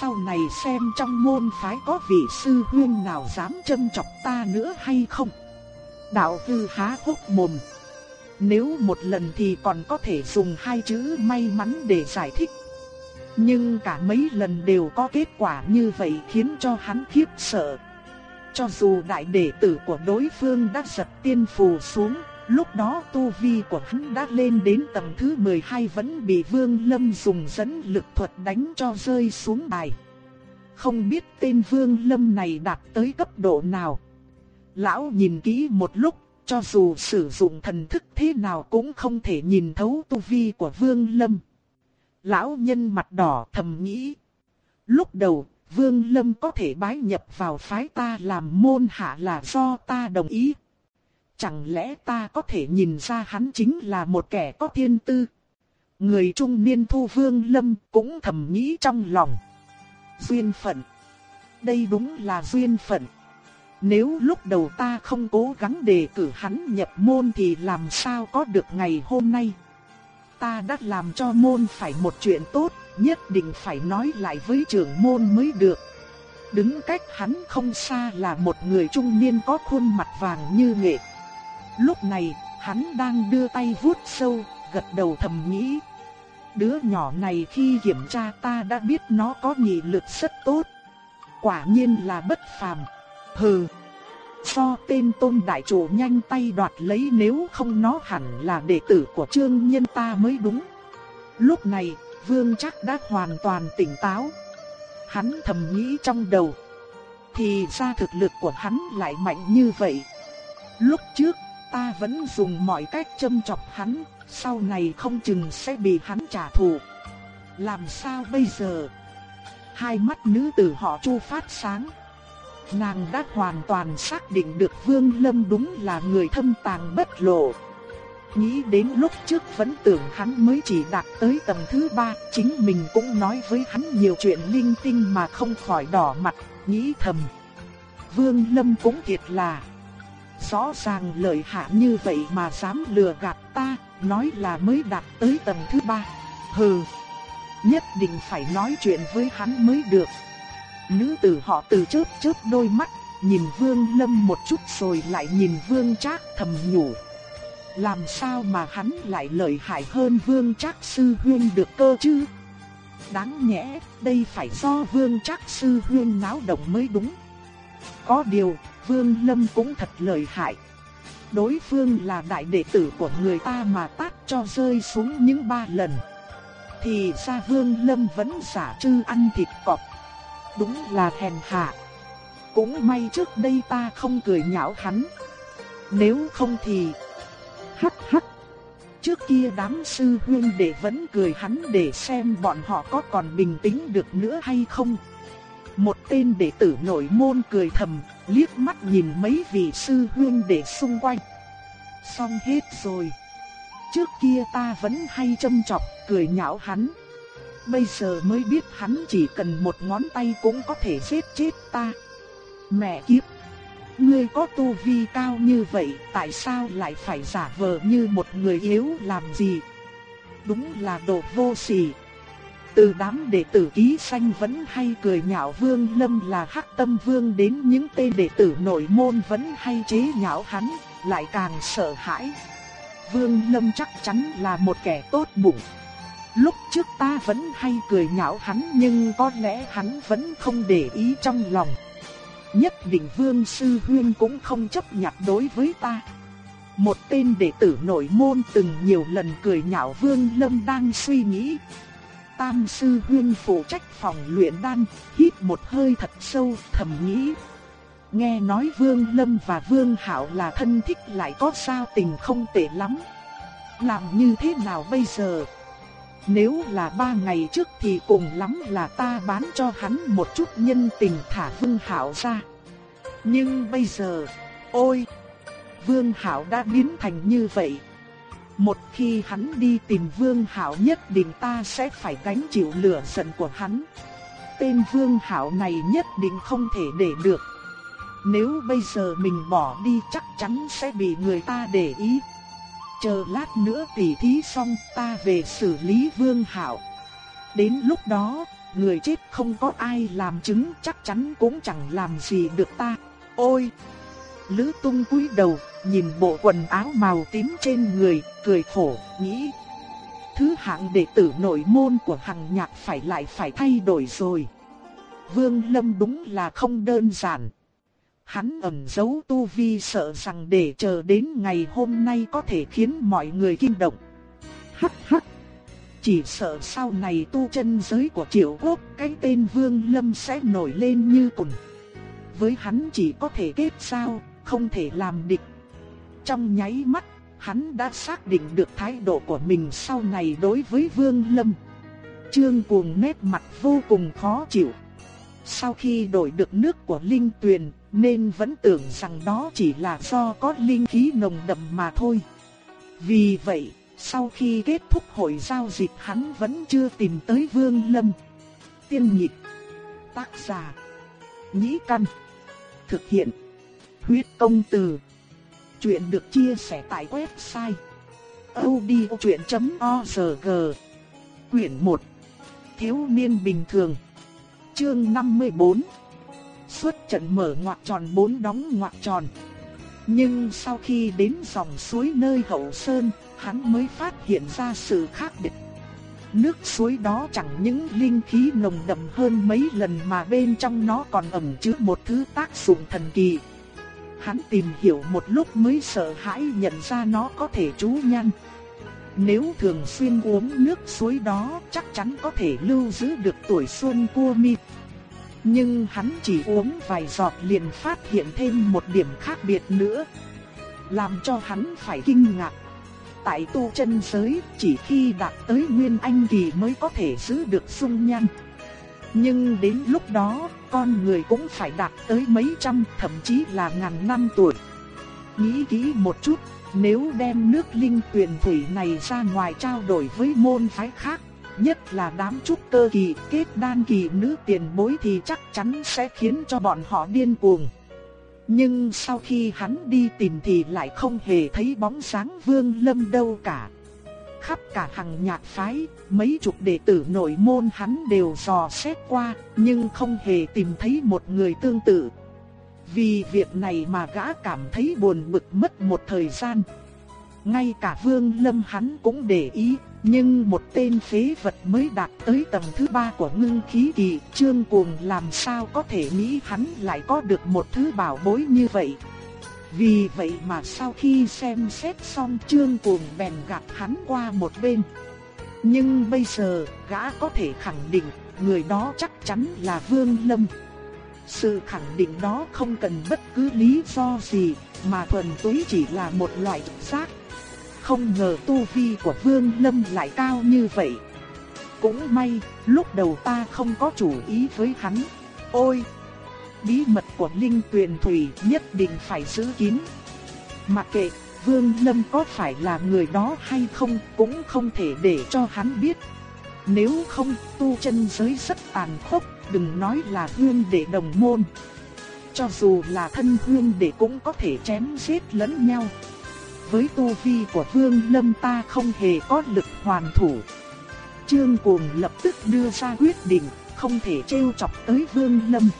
Sau này xem trong môn phái có vị sư huynh nào dám châm chọc ta nữa hay không. Đạo hư há hốc mồm. Nếu một lần thì còn có thể dùng hai chữ may mắn để giải thích. Nhưng cả mấy lần đều có kết quả như vậy khiến cho hắn khiếp sợ. Cho dù đại đệ tử của đối phương đã giật tiên phù xuống, lúc đó tu vi của hắn đã lên đến tầng thứ 12 vẫn bị Vương Lâm dùng dẫn lực thuật đánh cho rơi xuống bài. Không biết tên Vương Lâm này đạt tới cấp độ nào. Lão nhìn kỹ một lúc, cho dù sử dụng thần thức thế nào cũng không thể nhìn thấu tu vi của Vương Lâm. Lão nhân mặt đỏ thầm nghĩ. Lúc đầu, Vương Lâm có thể bái nhập vào phái ta làm môn hạ là do ta đồng ý. Chẳng lẽ ta có thể nhìn ra hắn chính là một kẻ có thiên tư? Người trung niên thu Vương Lâm cũng thầm nghĩ trong lòng. Duyên phận. Đây đúng là duyên phận. Nếu lúc đầu ta không cố gắng đề cử hắn nhập môn thì làm sao có được ngày hôm nay? Ta đã làm cho môn phải một chuyện tốt, nhất định phải nói lại với trưởng môn mới được. Đứng cách hắn không xa là một người trung niên có khuôn mặt vàng như nghệ. Lúc này, hắn đang đưa tay vuốt sâu, gật đầu thầm nghĩ. Đứa nhỏ này khi kiểm tra ta đã biết nó có nghị lực rất tốt. Quả nhiên là bất phàm. Hừ. Do tên tôn đại chủ nhanh tay đoạt lấy nếu không nó hẳn là đệ tử của trương nhân ta mới đúng. Lúc này, vương chắc đã hoàn toàn tỉnh táo. Hắn thầm nghĩ trong đầu. Thì ra thực lực của hắn lại mạnh như vậy. Lúc trước, ta vẫn dùng mọi cách châm chọc hắn, sau này không chừng sẽ bị hắn trả thù. Làm sao bây giờ? Hai mắt nữ tử họ chu phát sáng. Nàng đã hoàn toàn xác định được Vương Lâm đúng là người thâm tàng bất lộ. Nghĩ đến lúc trước vẫn tưởng hắn mới chỉ đạt tới tầng thứ ba, chính mình cũng nói với hắn nhiều chuyện linh tinh mà không khỏi đỏ mặt, nghĩ thầm. Vương Lâm cũng thiệt là rõ ràng lợi hạ như vậy mà dám lừa gạt ta, nói là mới đạt tới tầng thứ ba. Hừ, nhất định phải nói chuyện với hắn mới được. Nữ tử họ từ chớp chớp đôi mắt, nhìn Vương Lâm một chút rồi lại nhìn Vương Trác thầm nhủ. Làm sao mà hắn lại lợi hại hơn Vương Trác sư huynh được cơ chứ? Đáng nhẽ, đây phải do Vương Trác sư huynh náo động mới đúng. Có điều, Vương Lâm cũng thật lợi hại. Đối phương là đại đệ tử của người ta mà tát cho rơi xuống những ba lần. Thì ra Vương Lâm vẫn giả trư ăn thịt cọp đúng là hèn hạ. Cũng may trước đây ta không cười nhạo hắn. Nếu không thì... Hắc hắc. Trước kia đám sư huynh đệ vẫn cười hắn để xem bọn họ có còn bình tĩnh được nữa hay không. Một tên đệ tử nội môn cười thầm, liếc mắt nhìn mấy vị sư huynh đệ xung quanh. Xong hết rồi. Trước kia ta vẫn hay châm chọc, cười nhạo hắn. Bây giờ mới biết hắn chỉ cần một ngón tay cũng có thể giết chết ta. Mẹ kiếp! Ngươi có tu vi cao như vậy, tại sao lại phải giả vờ như một người yếu làm gì? Đúng là đồ vô sỉ. Từ đám đệ tử ký xanh vẫn hay cười nhạo Vương Lâm là hắc tâm vương đến những tên đệ tử nội môn vẫn hay chế nhạo hắn, lại càng sợ hãi. Vương Lâm chắc chắn là một kẻ tốt bụng. Lúc trước ta vẫn hay cười nhạo hắn nhưng có lẽ hắn vẫn không để ý trong lòng. Nhất định Vương Sư Huyên cũng không chấp nhận đối với ta. Một tên đệ tử nội môn từng nhiều lần cười nhạo Vương Lâm đang suy nghĩ. tam sư huyên phụ trách phòng luyện đan, hít một hơi thật sâu, thầm nghĩ. Nghe nói Vương Lâm và Vương hảo là thân thích lại có sao tình không tệ lắm. Làm như thế nào bây giờ? Nếu là ba ngày trước thì cùng lắm là ta bán cho hắn một chút nhân tình thả Vương hảo ra. Nhưng bây giờ, ôi, Vương hảo đã biến thành như vậy. Một khi hắn đi tìm Vương hảo nhất định ta sẽ phải gánh chịu lửa giận của hắn. Tên Vương hảo này nhất định không thể để được. Nếu bây giờ mình bỏ đi chắc chắn sẽ bị người ta để ý. Chờ lát nữa tỉ thí xong ta về xử lý Vương Hạo. Đến lúc đó, người chết không có ai làm chứng chắc chắn cũng chẳng làm gì được ta. Ôi! Lữ tung cúi đầu, nhìn bộ quần áo màu tím trên người, cười khổ, nghĩ. Thứ hạng đệ tử nội môn của hằng nhạc phải lại phải thay đổi rồi. Vương Lâm đúng là không đơn giản. Hắn ẩn giấu tu vi sợ rằng để chờ đến ngày hôm nay có thể khiến mọi người kinh động. Hắc hắc. Chỉ sợ sau này tu chân giới của triệu quốc cái tên Vương Lâm sẽ nổi lên như cùng. Với hắn chỉ có thể kết giao, không thể làm địch. Trong nháy mắt, hắn đã xác định được thái độ của mình sau này đối với Vương Lâm. Trương cuồng nét mặt vô cùng khó chịu. Sau khi đổi được nước của Linh Tuyền, nên vẫn tưởng rằng đó chỉ là do có linh khí nồng đậm mà thôi. Vì vậy, sau khi kết thúc hội giao dịch hắn vẫn chưa tìm tới Vương Lâm. Tiên nhịp, tác giả, nhĩ căn, thực hiện, huyết công từ. Chuyện được chia sẻ tại website odchuyện.org Quyển 1 Thiếu niên bình thường Chương 54 Xuất trận mở ngoặc tròn bốn đóng ngoặc tròn Nhưng sau khi đến dòng suối nơi hậu sơn, Hắn mới phát hiện ra sự khác biệt Nước suối đó chẳng những linh khí nồng đậm hơn mấy lần mà bên trong nó còn ẩn chứa một thứ tác dụng thần kỳ Hắn tìm hiểu một lúc mới sợ hãi nhận ra nó có thể trú nhan. Nếu thường xuyên uống nước suối đó, chắc chắn có thể lưu giữ được tuổi xuân cua mi. Nhưng hắn chỉ uống vài giọt liền phát hiện thêm một điểm khác biệt nữa. Làm cho hắn phải kinh ngạc. Tại tu chân giới, chỉ khi đạt tới Nguyên Anh Kỳ mới có thể giữ được dung nhan. Nhưng đến lúc đó, con người cũng phải đạt tới mấy trăm, thậm chí là ngàn năm tuổi. Nghĩ kỹ một chút, nếu đem nước linh tuyền thủy này ra ngoài trao đổi với môn phái khác, nhất là đám trúc cơ kỳ, kết đan kỳ nữ tiền bối thì chắc chắn sẽ khiến cho bọn họ điên cuồng. Nhưng sau khi hắn đi tìm thì lại không hề thấy bóng sáng Vương Lâm đâu cả khắp cả hàng nhạc phái, mấy chục đệ tử nội môn hắn đều dò xét qua, nhưng không hề tìm thấy một người tương tự. Vì việc này mà gã cảm thấy buồn bực mất một thời gian. Ngay cả Vương Lâm hắn cũng để ý, nhưng một tên phế vật mới đạt tới tầng thứ ba của ngưng khí kỳ, Trương Cuồng làm sao có thể nghĩ hắn lại có được một thứ bảo bối như vậy. Vì vậy mà sau khi xem xét xong trương cuồng bèn gạt hắn qua một bên. Nhưng bây giờ gã có thể khẳng định người đó chắc chắn là Vương Lâm. Sự khẳng định đó không cần bất cứ lý do gì mà thuần túy chỉ là một loại xác. Không ngờ tu vi của Vương Lâm lại cao như vậy. Cũng may, lúc đầu ta không có chủ ý với hắn. Ôi, bí mật của Linh Tuyền Thủy nhất định phải giữ kín. Mặc kệ Vương Lâm có phải là người đó hay không cũng không thể để cho hắn biết. Nếu không tu chân giới rất tàn khốc, đừng nói là hương để đồng môn. Cho dù là thân hương để cũng có thể chém giết lẫn nhau. Với tu vi của Vương Lâm ta không hề có lực hoàn thủ. Trương Cuồng lập tức đưa ra quyết định, không thể trêu chọc tới Vương Lâm.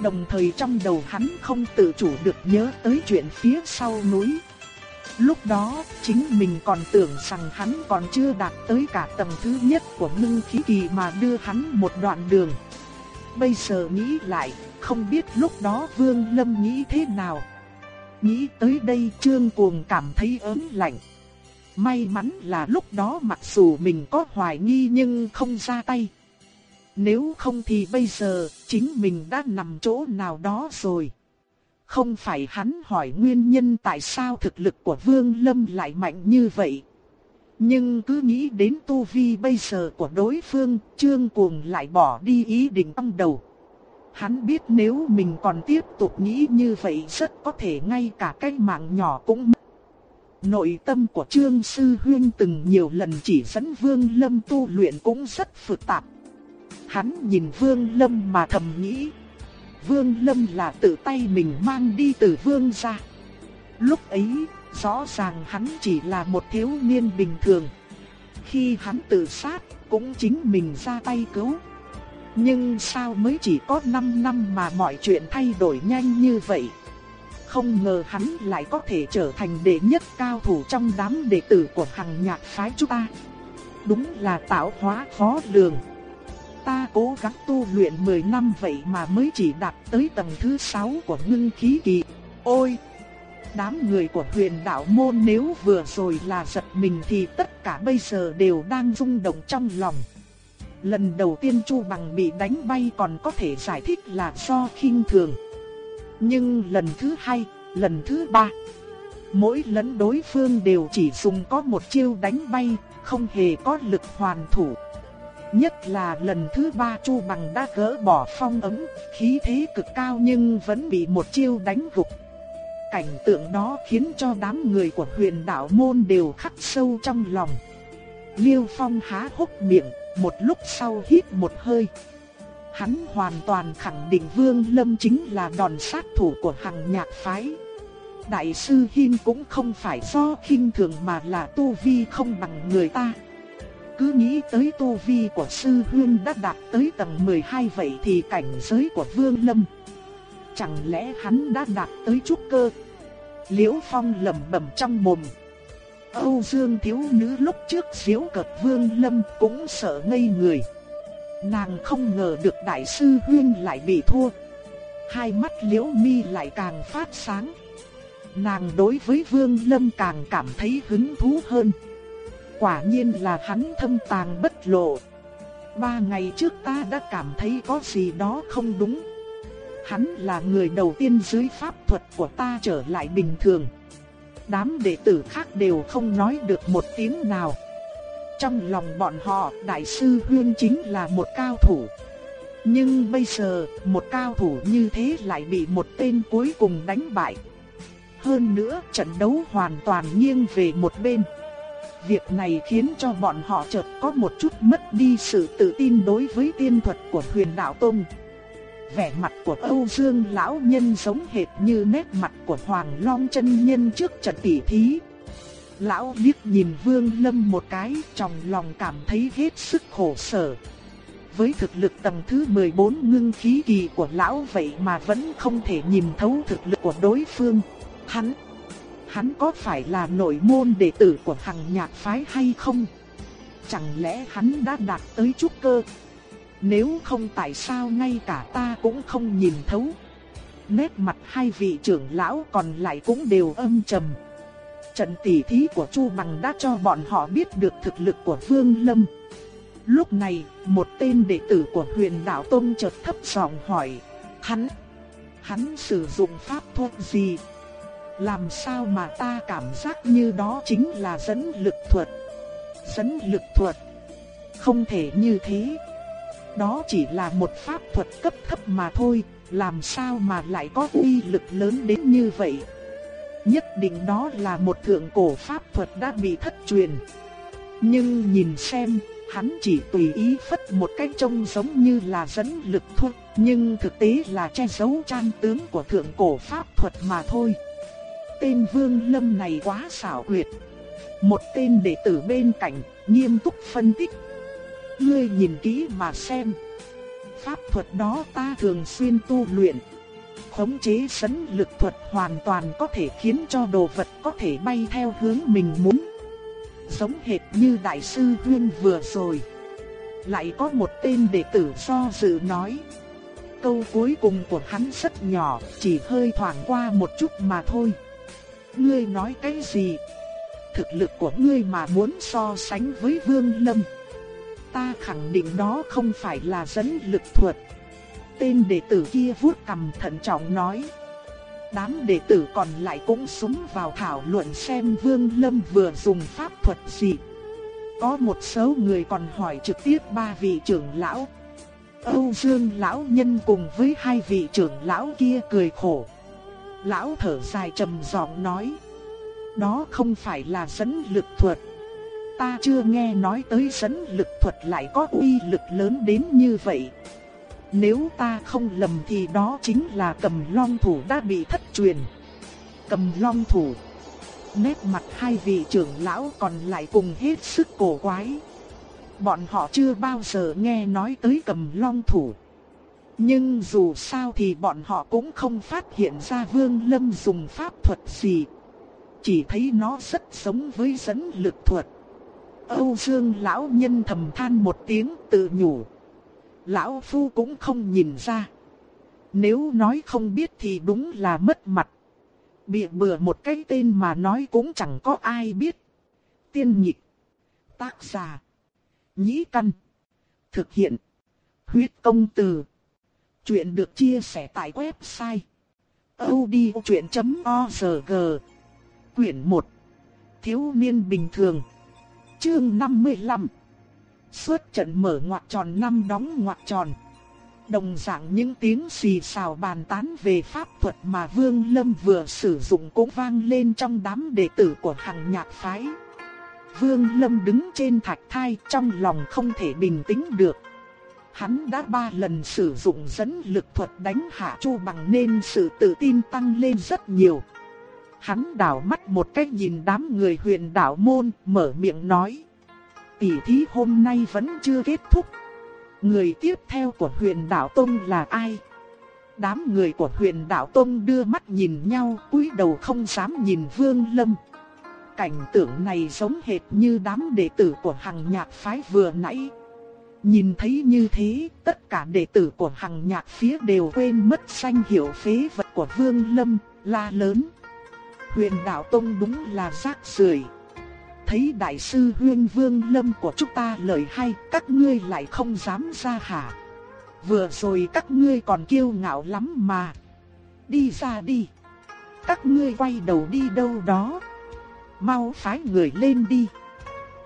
Đồng thời trong đầu hắn không tự chủ được nhớ tới chuyện phía sau núi. Lúc đó, chính mình còn tưởng rằng hắn còn chưa đạt tới cả tầng thứ nhất của ngưng khí kỳ mà đưa hắn một đoạn đường. Bây giờ nghĩ lại, không biết lúc đó Vương Lâm nghĩ thế nào. Nghĩ tới đây Trương Cuồng cảm thấy ớn lạnh. May mắn là lúc đó mặc dù mình có hoài nghi nhưng không ra tay. Nếu không thì bây giờ chính mình đã nằm chỗ nào đó rồi. Không phải hắn hỏi nguyên nhân tại sao thực lực của Vương Lâm lại mạnh như vậy. Nhưng cứ nghĩ đến tu vi bây giờ của đối phương, Trương Cuồng lại bỏ đi ý định trong đầu. Hắn biết nếu mình còn tiếp tục nghĩ như vậy rất có thể ngay cả cái mạng nhỏ cũng mất. Nội tâm của Trương Sư Huyên từng nhiều lần chỉ dẫn Vương Lâm tu luyện cũng rất phức tạp. Hắn nhìn Vương Lâm mà thầm nghĩ. Vương Lâm là tự tay mình mang đi từ Vương ra. Lúc ấy, rõ ràng hắn chỉ là một thiếu niên bình thường. Khi hắn tự sát, cũng chính mình ra tay cứu. Nhưng sao mới chỉ có 5 năm mà mọi chuyện thay đổi nhanh như vậy? Không ngờ hắn lại có thể trở thành đệ nhất cao thủ trong đám đệ tử của hằng nhạc phái chúng ta. Đúng là tạo hóa khó lường. Ta cố gắng tu luyện 10 năm vậy mà mới chỉ đạt tới tầng thứ 6 của ngưng khí kỳ. Ôi! Đám người của huyền đạo môn nếu vừa rồi là giật mình thì tất cả bây giờ đều đang rung động trong lòng. Lần đầu tiên Chu Bằng bị đánh bay còn có thể giải thích là do khinh thường. Nhưng lần thứ hai, lần thứ ba, mỗi lần đối phương đều chỉ dùng có một chiêu đánh bay, không hề có lực hoàn thủ. Nhất là lần thứ ba Chu Bằng đã gỡ bỏ phong ấm, khí thế cực cao nhưng vẫn bị một chiêu đánh gục. Cảnh tượng đó khiến cho đám người của huyền đạo môn đều khắc sâu trong lòng. Liêu Phong há hốc miệng, một lúc sau hít một hơi. Hắn hoàn toàn khẳng định Vương Lâm chính là đòn sát thủ của hàng nhạc phái. Đại sư Hiên cũng không phải do khinh thường mà là tu vi không bằng người ta. Cứ nghĩ tới tu vi của sư huyên đã đạt tới tầng 12 vậy thì cảnh giới của Vương Lâm. Chẳng lẽ hắn đã đạt tới trúc cơ? Liễu Phong lẩm bẩm trong mồm. Âu Dương thiếu nữ lúc trước xíu cợt Vương Lâm cũng sợ ngây người. Nàng không ngờ được đại sư Huyên lại bị thua. Hai mắt Liễu Mi lại càng phát sáng. Nàng đối với Vương Lâm càng cảm thấy hứng thú hơn. Quả nhiên là hắn thâm tàng bất lộ. Ba ngày trước ta đã cảm thấy có gì đó không đúng. Hắn là người đầu tiên dưới pháp thuật của ta trở lại bình thường. Đám đệ tử khác đều không nói được một tiếng nào. Trong lòng bọn họ, Đại sư Huyên chính là một cao thủ. Nhưng bây giờ, một cao thủ như thế lại bị một tên cuối cùng đánh bại. Hơn nữa, trận đấu hoàn toàn nghiêng về một bên. Việc này khiến cho bọn họ chợt có một chút mất đi sự tự tin đối với tiên thuật của huyền đạo Tông. Vẻ mặt của Âu Dương lão nhân giống hệt như nét mặt của Hoàng Long chân nhân trước trận tỷ thí. Lão liếc nhìn Vương Lâm một cái, trong lòng cảm thấy hết sức khổ sở. Với thực lực tầng thứ 14 ngưng khí kỳ của lão vậy mà vẫn không thể nhìn thấu thực lực của đối phương. Hắn, hắn có phải là nội môn đệ tử của hằng nhạc phái hay không? Chẳng lẽ hắn đã đạt tới trúc cơ? Nếu không tại sao ngay cả ta cũng không nhìn thấu. Nét mặt hai vị trưởng lão còn lại cũng đều âm trầm. Trận tỷ thí của Chu Bằng đã cho bọn họ biết được thực lực của Vương Lâm. Lúc này, một tên đệ tử của huyền đạo tôn chợt thấp giọng hỏi, hắn, hắn sử dụng pháp thuật gì? Làm sao mà ta cảm giác như đó chính là dẫn lực thuật? Dẫn lực thuật? Không thể như thế. Đó chỉ là một pháp thuật cấp thấp mà thôi, làm sao mà lại có uy lực lớn đến như vậy? Nhất định đó là một thượng cổ pháp thuật đã bị thất truyền. Nhưng nhìn xem, hắn chỉ tùy ý phất một cái trông giống như là dẫn lực thuật, nhưng thực tế là che giấu trang tướng của thượng cổ pháp thuật mà thôi. Tên Vương Lâm này quá xảo quyệt. Một tên đệ tử bên cạnh, nghiêm túc phân tích. Ngươi nhìn kỹ mà xem. Pháp thuật đó ta thường xuyên tu luyện. Khống chế sấn lực thuật hoàn toàn có thể khiến cho đồ vật có thể bay theo hướng mình muốn. Giống hệt như Đại sư Huyên vừa rồi. Lại có một tên đệ tử do dự nói. Câu cuối cùng của hắn rất nhỏ, chỉ hơi thoảng qua một chút mà thôi. Ngươi nói cái gì? thực lực của ngươi mà muốn so sánh với Vương Lâm. Ta khẳng định đó không phải là dẫn lực thuật. Tên đệ tử kia vuốt cằm thận trọng nói. Đám đệ tử còn lại cũng súng vào thảo luận xem Vương Lâm vừa dùng pháp thuật gì. Có một số người còn hỏi trực tiếp ba vị trưởng lão. Âu Dương lão nhân cùng với hai vị trưởng lão kia cười khổ. Lão thở dài trầm giọng nói. Đó không phải là dẫn lực thuật. Ta chưa nghe nói tới dẫn lực thuật lại có uy lực lớn đến như vậy. Nếu ta không lầm thì đó chính là cầm long thủ đã bị thất truyền. Cầm long thủ. Nét mặt hai vị trưởng lão còn lại cùng hết sức cổ quái. Bọn họ chưa bao giờ nghe nói tới cầm long thủ. Nhưng dù sao thì bọn họ cũng không phát hiện ra Vương Lâm dùng pháp thuật gì. Chỉ thấy nó rất giống với dẫn lực thuật. Âu Dương lão nhân thầm than một tiếng tự nhủ. Lão Phu cũng không nhìn ra. Nếu nói không biết thì đúng là mất mặt. Bịa bừa một cái tên mà nói cũng chẳng có ai biết. Tiên nhịp. Tác giả. Nhĩ căn. Thực hiện. Huyết công từ. Chuyện được chia sẻ tại website. odchuyện.org Quyển 1 Thiếu niên bình thường Chương 55 Suốt trận mở ngoặc tròn năm đóng ngoặc tròn Đồng dạng những tiếng xì xào bàn tán về pháp thuật mà Vương Lâm vừa sử dụng cũng vang lên trong đám đệ tử của hàng nhạc phái. Vương Lâm đứng trên thạch thai trong lòng không thể bình tĩnh được. Hắn đã ba lần sử dụng dẫn lực thuật đánh hạ Chu Bằng nên sự tự tin tăng lên rất nhiều. Hắn đảo mắt một cách nhìn đám người huyền đảo môn, mở miệng nói. Tỷ thí hôm nay vẫn chưa kết thúc. Người tiếp theo của huyền đảo Tông là ai? Đám người của huyền đảo Tông đưa mắt nhìn nhau, cúi đầu không dám nhìn Vương Lâm. Cảnh tượng này giống hệt như đám đệ tử của Hằng Nhạc phái vừa nãy. Nhìn thấy như thế, tất cả đệ tử của Hằng Nhạc phía đều quên mất danh hiệu phế vật của Vương Lâm, la lớn huyền đạo tông đúng là rác rưởi. Thấy đại sư huyên vương lâm của chúng ta lời hay, các ngươi lại không dám ra hả. Vừa rồi các ngươi còn kiêu ngạo lắm mà. Đi ra đi. Các ngươi quay đầu đi đâu đó. Mau phái người lên đi.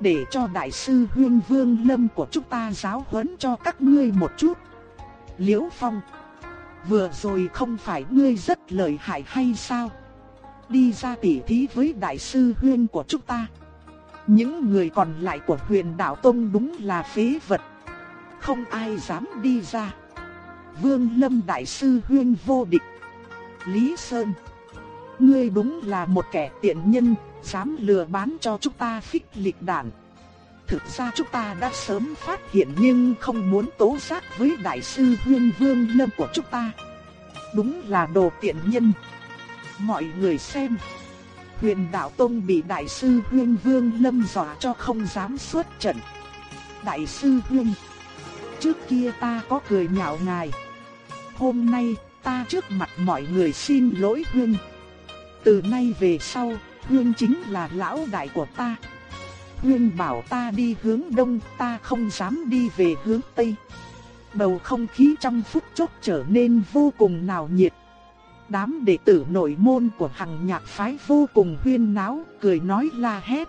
Để cho đại sư huyên vương lâm của chúng ta giáo huấn cho các ngươi một chút. Liễu Phong. Vừa rồi không phải ngươi rất lợi hại hay sao? Đi ra tỉ thí với đại sư huyên của chúng ta. Những người còn lại của huyền đạo tông đúng là phế vật. Không ai dám đi ra. Vương Lâm đại sư huyên vô địch. Lý Sơn. Ngươi đúng là một kẻ tiện nhân, dám lừa bán cho chúng ta phích lịch đạn. Thực ra chúng ta đã sớm phát hiện nhưng không muốn tố giác với đại sư huyên Vương Lâm của chúng ta. Đúng là đồ tiện nhân. Mọi người xem. Huyền Đạo Tông bị Đại sư Huyên Vương Lâm dọa cho không dám xuất trận. Đại sư Huyên. Trước kia ta có cười nhạo ngài. Hôm nay ta trước mặt mọi người xin lỗi Huyên. Từ nay về sau, Huyên chính là lão đại của ta. Huyên bảo ta đi hướng đông, ta không dám đi về hướng tây. Bầu không khí trong phút chốc trở nên vô cùng nào nhiệt. Đám đệ tử nội môn của hằng nhạc phái vô cùng huyên náo, cười nói la hét.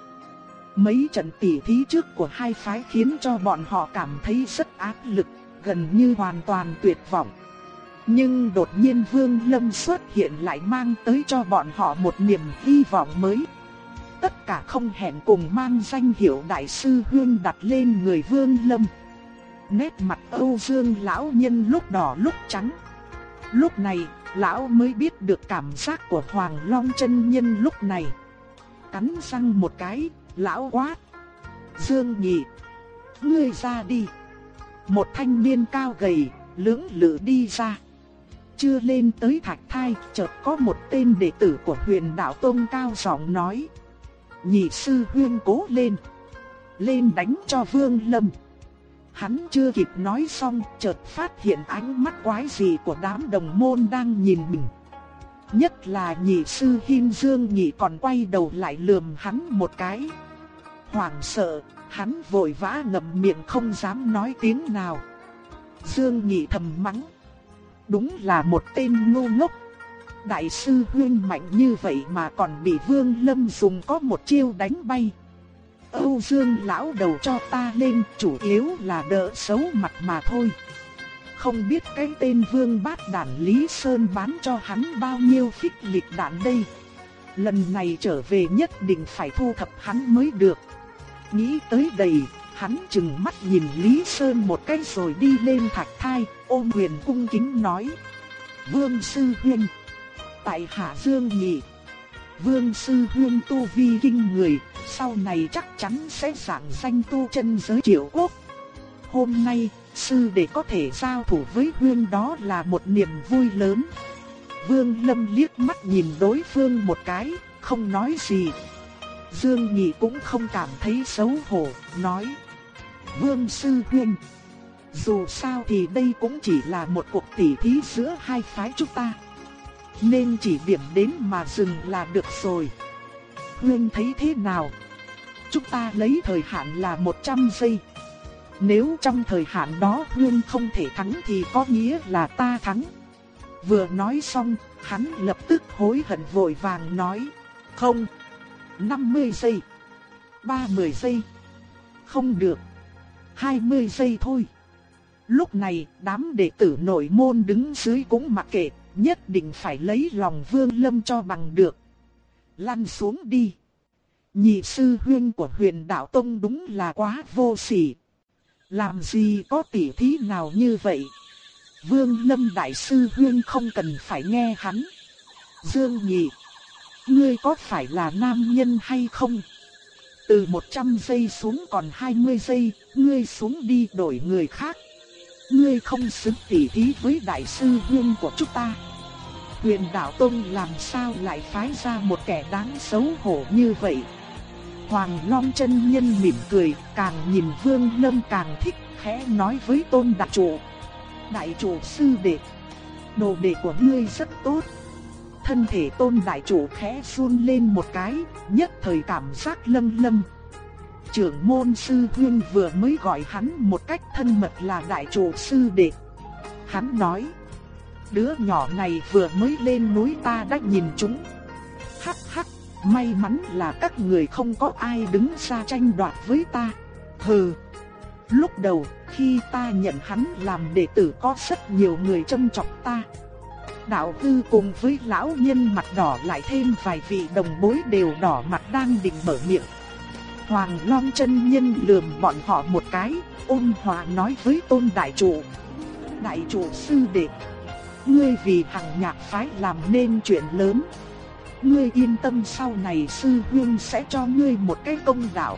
Mấy trận tỉ thí trước của hai phái khiến cho bọn họ cảm thấy rất áp lực, gần như hoàn toàn tuyệt vọng. Nhưng đột nhiên Vương Lâm xuất hiện lại mang tới cho bọn họ một niềm hy vọng mới. Tất cả không hẹn cùng mang danh hiệu Đại sư hương đặt lên người Vương Lâm. Nét mặt Âu Dương lão nhân lúc đỏ lúc trắng. Lúc này, lão mới biết được cảm giác của Hoàng Long chân nhân lúc này. Cắn răng một cái, lão quát. Dương Nhị, ngươi ra đi. Một thanh niên cao gầy, lưỡng lự đi ra. Chưa lên tới thạch thai, chợt có một tên đệ tử của huyền đạo Tông cao giọng nói. Nhị sư huyên cố lên. Lên đánh cho vương lâm. Hắn chưa kịp nói xong, chợt phát hiện ánh mắt quái dị của đám đồng môn đang nhìn mình. Nhất là nhị sư hiên Dương nhị còn quay đầu lại lườm hắn một cái. Hoảng sợ, hắn vội vã ngậm miệng không dám nói tiếng nào. Dương nhị thầm mắng. Đúng là một tên ngu ngốc. Đại sư Huyên mạnh như vậy mà còn bị Vương Lâm dùng có một chiêu đánh bay. Âu Dương lão đầu cho ta lên chủ yếu là đỡ xấu mặt mà thôi. Không biết cái tên Vương Bát Đản Lý Sơn bán cho hắn bao nhiêu phích lịch đạn đây. Lần này trở về nhất định phải thu thập hắn mới được. Nghĩ tới đây, hắn chừng mắt nhìn Lý Sơn một cái rồi đi lên thạch thai, ôm quyền cung kính nói. Vương Sư Huynh, tại Hạ Dương Nhị, Vương Sư huyên tu vi kinh người, sau này chắc chắn sẽ giảng danh tu chân giới triệu quốc. Hôm nay, sư để có thể giao thủ với huyên đó là một niềm vui lớn. Vương Lâm liếc mắt nhìn đối phương một cái, không nói gì. Dương Nhị cũng không cảm thấy xấu hổ, nói. Vương Sư huyên, dù sao thì đây cũng chỉ là một cuộc tỉ thí giữa hai phái chúng ta. Nên chỉ điểm đến mà dừng là được rồi. Huynh thấy thế nào? Chúng ta lấy thời hạn là 100 giây. Nếu trong thời hạn đó Huynh không thể thắng thì có nghĩa là ta thắng. Vừa nói xong, hắn lập tức hối hận vội vàng nói. Không. 50 giây. 30 giây. Không được. 20 giây thôi. Lúc này, đám đệ tử nội môn đứng dưới cũng mặc kệ, nhất định phải lấy lòng Vương Lâm cho bằng được. Lăn xuống đi. Nhị sư huyên của huyền đạo tông đúng là quá vô sỉ. Làm gì có tỉ thí nào như vậy? Vương Lâm đại sư huyên không cần phải nghe hắn. Dương Nhị, ngươi có phải là nam nhân hay không? Từ 100 giây xuống còn 20 giây, ngươi xuống đi đổi người khác. Ngươi không xứng tỉ thí với đại sư huyên của chúng ta. Huyền đạo tông làm sao lại phái ra một kẻ đáng xấu hổ như vậy? Hoàng Long chân nhân mỉm cười, càng nhìn Vương Lâm càng thích, khẽ nói với Tôn Đại Chủ. Đại Chủ sư đệ, đồ đệ của ngươi rất tốt. Thân thể Tôn Đại Chủ khẽ run lên một cái, nhất thời cảm giác lâm lâm. Trưởng môn sư huynh vừa mới gọi hắn một cách thân mật là Đại Chủ sư đệ. Hắn nói, đứa nhỏ này vừa mới lên núi ta đã nhìn chúng. Hắc hắc May mắn là các người không có ai đứng ra tranh đoạt với ta. Hừ. Lúc đầu, khi ta nhận hắn làm đệ tử có rất nhiều người châm chọc ta. Đạo tư cùng với lão nhân mặt đỏ lại thêm vài vị đồng bối đều đỏ mặt đang định mở miệng. Hoàng Long chân nhân lườm bọn họ một cái, ôn hòa nói với tôn đại chủ. Đại chủ sư đệ, ngươi vì hằng nhạc phái làm nên chuyện lớn, Ngươi yên tâm sau này sư huynh sẽ cho ngươi một cái công đạo.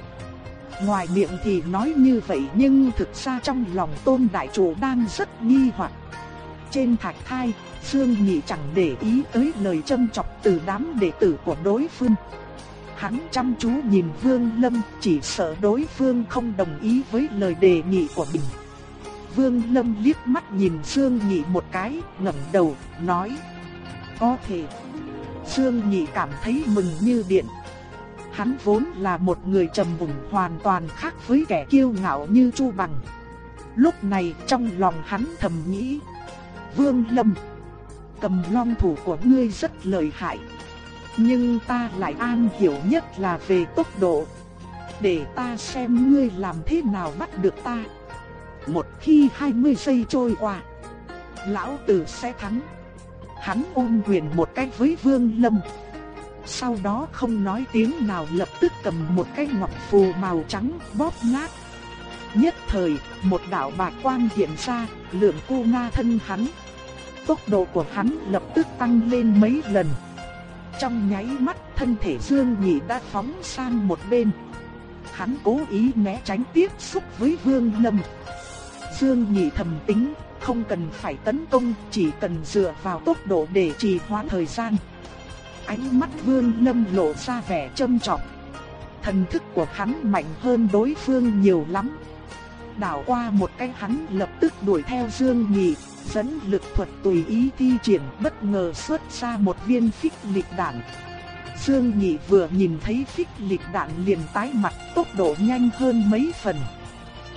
Ngoài miệng thì nói như vậy nhưng thực ra trong lòng tôn đại chủ đang rất nghi hoặc. Trên thạch thai, Dương Nhị chẳng để ý tới lời châm chọc từ đám đệ tử của đối phương. Hắn chăm chú nhìn Vương Lâm chỉ sợ đối phương không đồng ý với lời đề nghị của mình. Vương Lâm liếc mắt nhìn Dương Nhị một cái, ngẩng đầu, nói Có thể Dương Nhị cảm thấy mừng như điện. Hắn vốn là một người trầm mùng hoàn toàn khác với kẻ kiêu ngạo như Chu Bằng. Lúc này trong lòng hắn thầm nghĩ, Vương Lâm, cầm long thủ của ngươi rất lợi hại. Nhưng ta lại an hiểu nhất là về tốc độ. Để ta xem ngươi làm thế nào bắt được ta. Một khi 20 giây trôi qua, lão tử sẽ thắng. Hắn ôm quyền một cách với Vương Lâm. Sau đó không nói tiếng nào lập tức cầm một cái ngọc phù màu trắng bóp nát. Nhất thời, một đạo bạc quang hiện ra, lượng cô na thân hắn. Tốc độ của hắn lập tức tăng lên mấy lần. Trong nháy mắt, thân thể Dương Nhị đã phóng sang một bên. Hắn cố ý né tránh tiếp xúc với Vương Lâm. Dương Nhị thầm tính, không cần phải tấn công, chỉ cần dựa vào tốc độ để trì hoãn thời gian. Ánh mắt Vương Lâm lộ ra vẻ châm trọng. Thần thức của hắn mạnh hơn đối phương nhiều lắm. Đảo qua một cái hắn lập tức đuổi theo Dương Nhị, dẫn lực thuật tùy ý thi triển bất ngờ xuất ra một viên phích lịch đạn. Dương Nhị vừa nhìn thấy phích lịch đạn liền tái mặt tốc độ nhanh hơn mấy phần.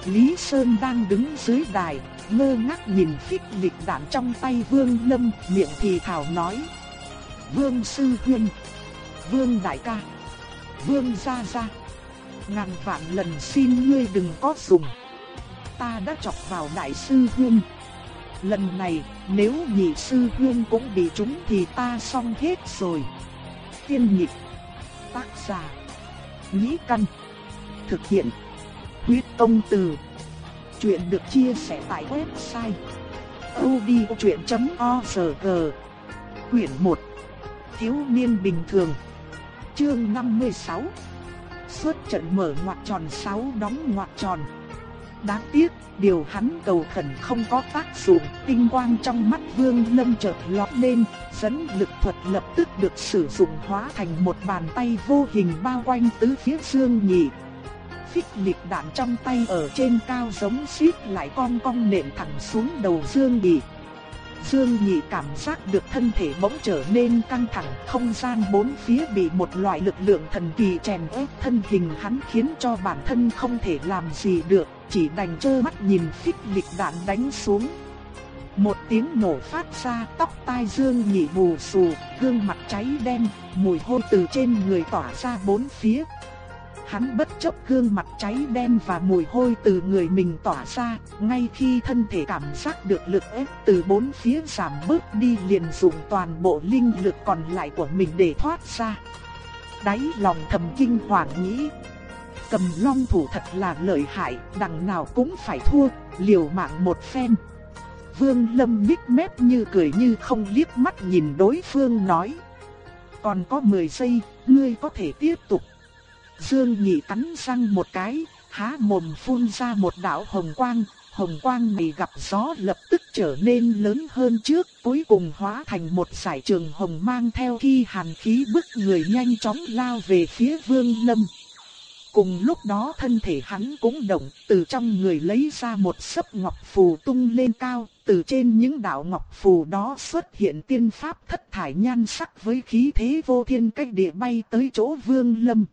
Lý Sơn đang đứng dưới đài, ngơ ngác nhìn phích lịch đạn trong tay Vương Lâm, miệng thì thào nói. Vương Sư huyên, Vương Đại ca, Vương Gia Gia, ngàn vạn lần xin ngươi đừng có dùng. Ta đã chọc vào Đại Sư huyên, Lần này, nếu nhị Sư huyên cũng bị trúng thì ta xong hết rồi. Tiên nhịp, tác giả, nhĩ căn, thực hiện, huyết công từ. Chuyện được chia sẻ tại website odchuyện.org Quyển 1 Thiếu niên bình thường Chương 56 Xuất trận mở ngoặc tròn 6 đóng ngoặc tròn Đáng tiếc, điều hắn cầu khẩn không có tác dụng, tinh quang trong mắt Vương Lâm chợt lóe lên, dẫn lực thuật lập tức được sử dụng hóa thành một bàn tay vô hình bao quanh tứ phía Dương Nhị. Phích liệt đạn trong tay ở trên cao giống xít lại cong cong nện thẳng xuống đầu Dương Nhị. Dương Nhị cảm giác được thân thể bỗng trở nên căng thẳng, không gian bốn phía bị một loại lực lượng thần kỳ chèn ép thân hình hắn khiến cho bản thân không thể làm gì được, chỉ đành trơ mắt nhìn phích liệt đạn đánh xuống. Một tiếng nổ phát ra, tóc tai Dương Nhị bù xù, gương mặt cháy đen, mùi hôi từ trên người tỏa ra bốn phía, Hắn bất chấp gương mặt cháy đen và mùi hôi từ người mình tỏa ra, ngay khi thân thể cảm giác được lực ép từ bốn phía giảm bớt đi liền dùng toàn bộ linh lực còn lại của mình để thoát ra. Đáy lòng thầm kinh hoàng nghĩ, cầm long thủ thật là lợi hại, đằng nào cũng phải thua, liều mạng một phen. Vương Lâm mít mép như cười như không liếc mắt nhìn đối phương nói. Còn có 10 giây, ngươi có thể tiếp tục. Dương Nghị cắn răng một cái, há mồm phun ra một đạo hồng quang, hồng quang này gặp gió lập tức trở nên lớn hơn trước, cuối cùng hóa thành một sải trường hồng mang theo khi hàn khí bức người nhanh chóng lao về phía Vương Lâm. Cùng lúc đó thân thể hắn cũng động, từ trong người lấy ra một sấp ngọc phù tung lên cao, từ trên những đạo ngọc phù đó xuất hiện tiên pháp thất thải nhan sắc với khí thế vô thiên cách địa bay tới chỗ Vương Lâm.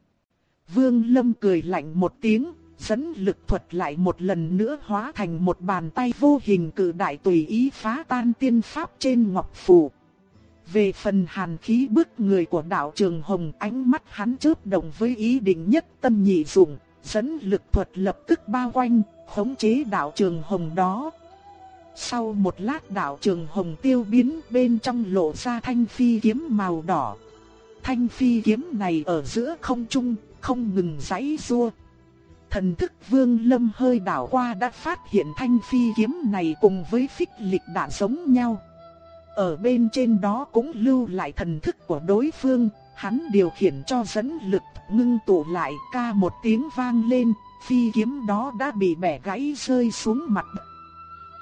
Vương Lâm cười lạnh một tiếng, dẫn lực thuật lại một lần nữa hóa thành một bàn tay vô hình cử đại tùy ý phá tan tiên pháp trên ngọc phù. Về phần hàn khí bước người của đạo trường hồng ánh mắt hắn chớp động với ý định nhất tâm nhị dụng, dẫn lực thuật lập tức bao quanh, khống chế đạo trường hồng đó. Sau một lát đạo trường hồng tiêu biến bên trong lộ ra thanh phi kiếm màu đỏ. Thanh phi kiếm này ở giữa không trung không ngừng giãy rua. Thần thức Vương Lâm hơi đảo qua đã phát hiện thanh phi kiếm này cùng với phích lịch đạn giống nhau. Ở bên trên đó cũng lưu lại thần thức của đối phương, hắn điều khiển cho dẫn lực ngưng tụ lại ca một tiếng vang lên, phi kiếm đó đã bị bẻ gãy rơi xuống mặt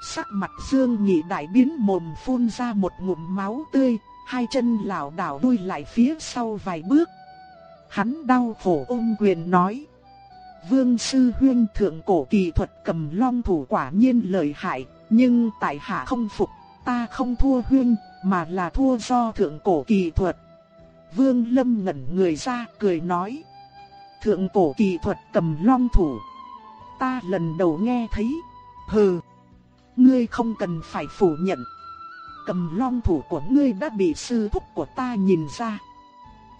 Sắc mặt Dương Nhị đại biến mồm phun ra một ngụm máu tươi, hai chân lảo đảo đuôi lại phía sau vài bước. Hắn đau khổ ôm quyền nói. Vương sư huyên thượng cổ kỳ thuật cầm long thủ quả nhiên lợi hại, nhưng tại hạ không phục, ta không thua huyên, mà là thua do thượng cổ kỳ thuật. Vương lâm ngẩn người ra cười nói. Thượng cổ kỳ thuật cầm long thủ. Ta lần đầu nghe thấy. Hừ. Ngươi không cần phải phủ nhận. Cầm long thủ của ngươi đã bị sư thúc của ta nhìn ra.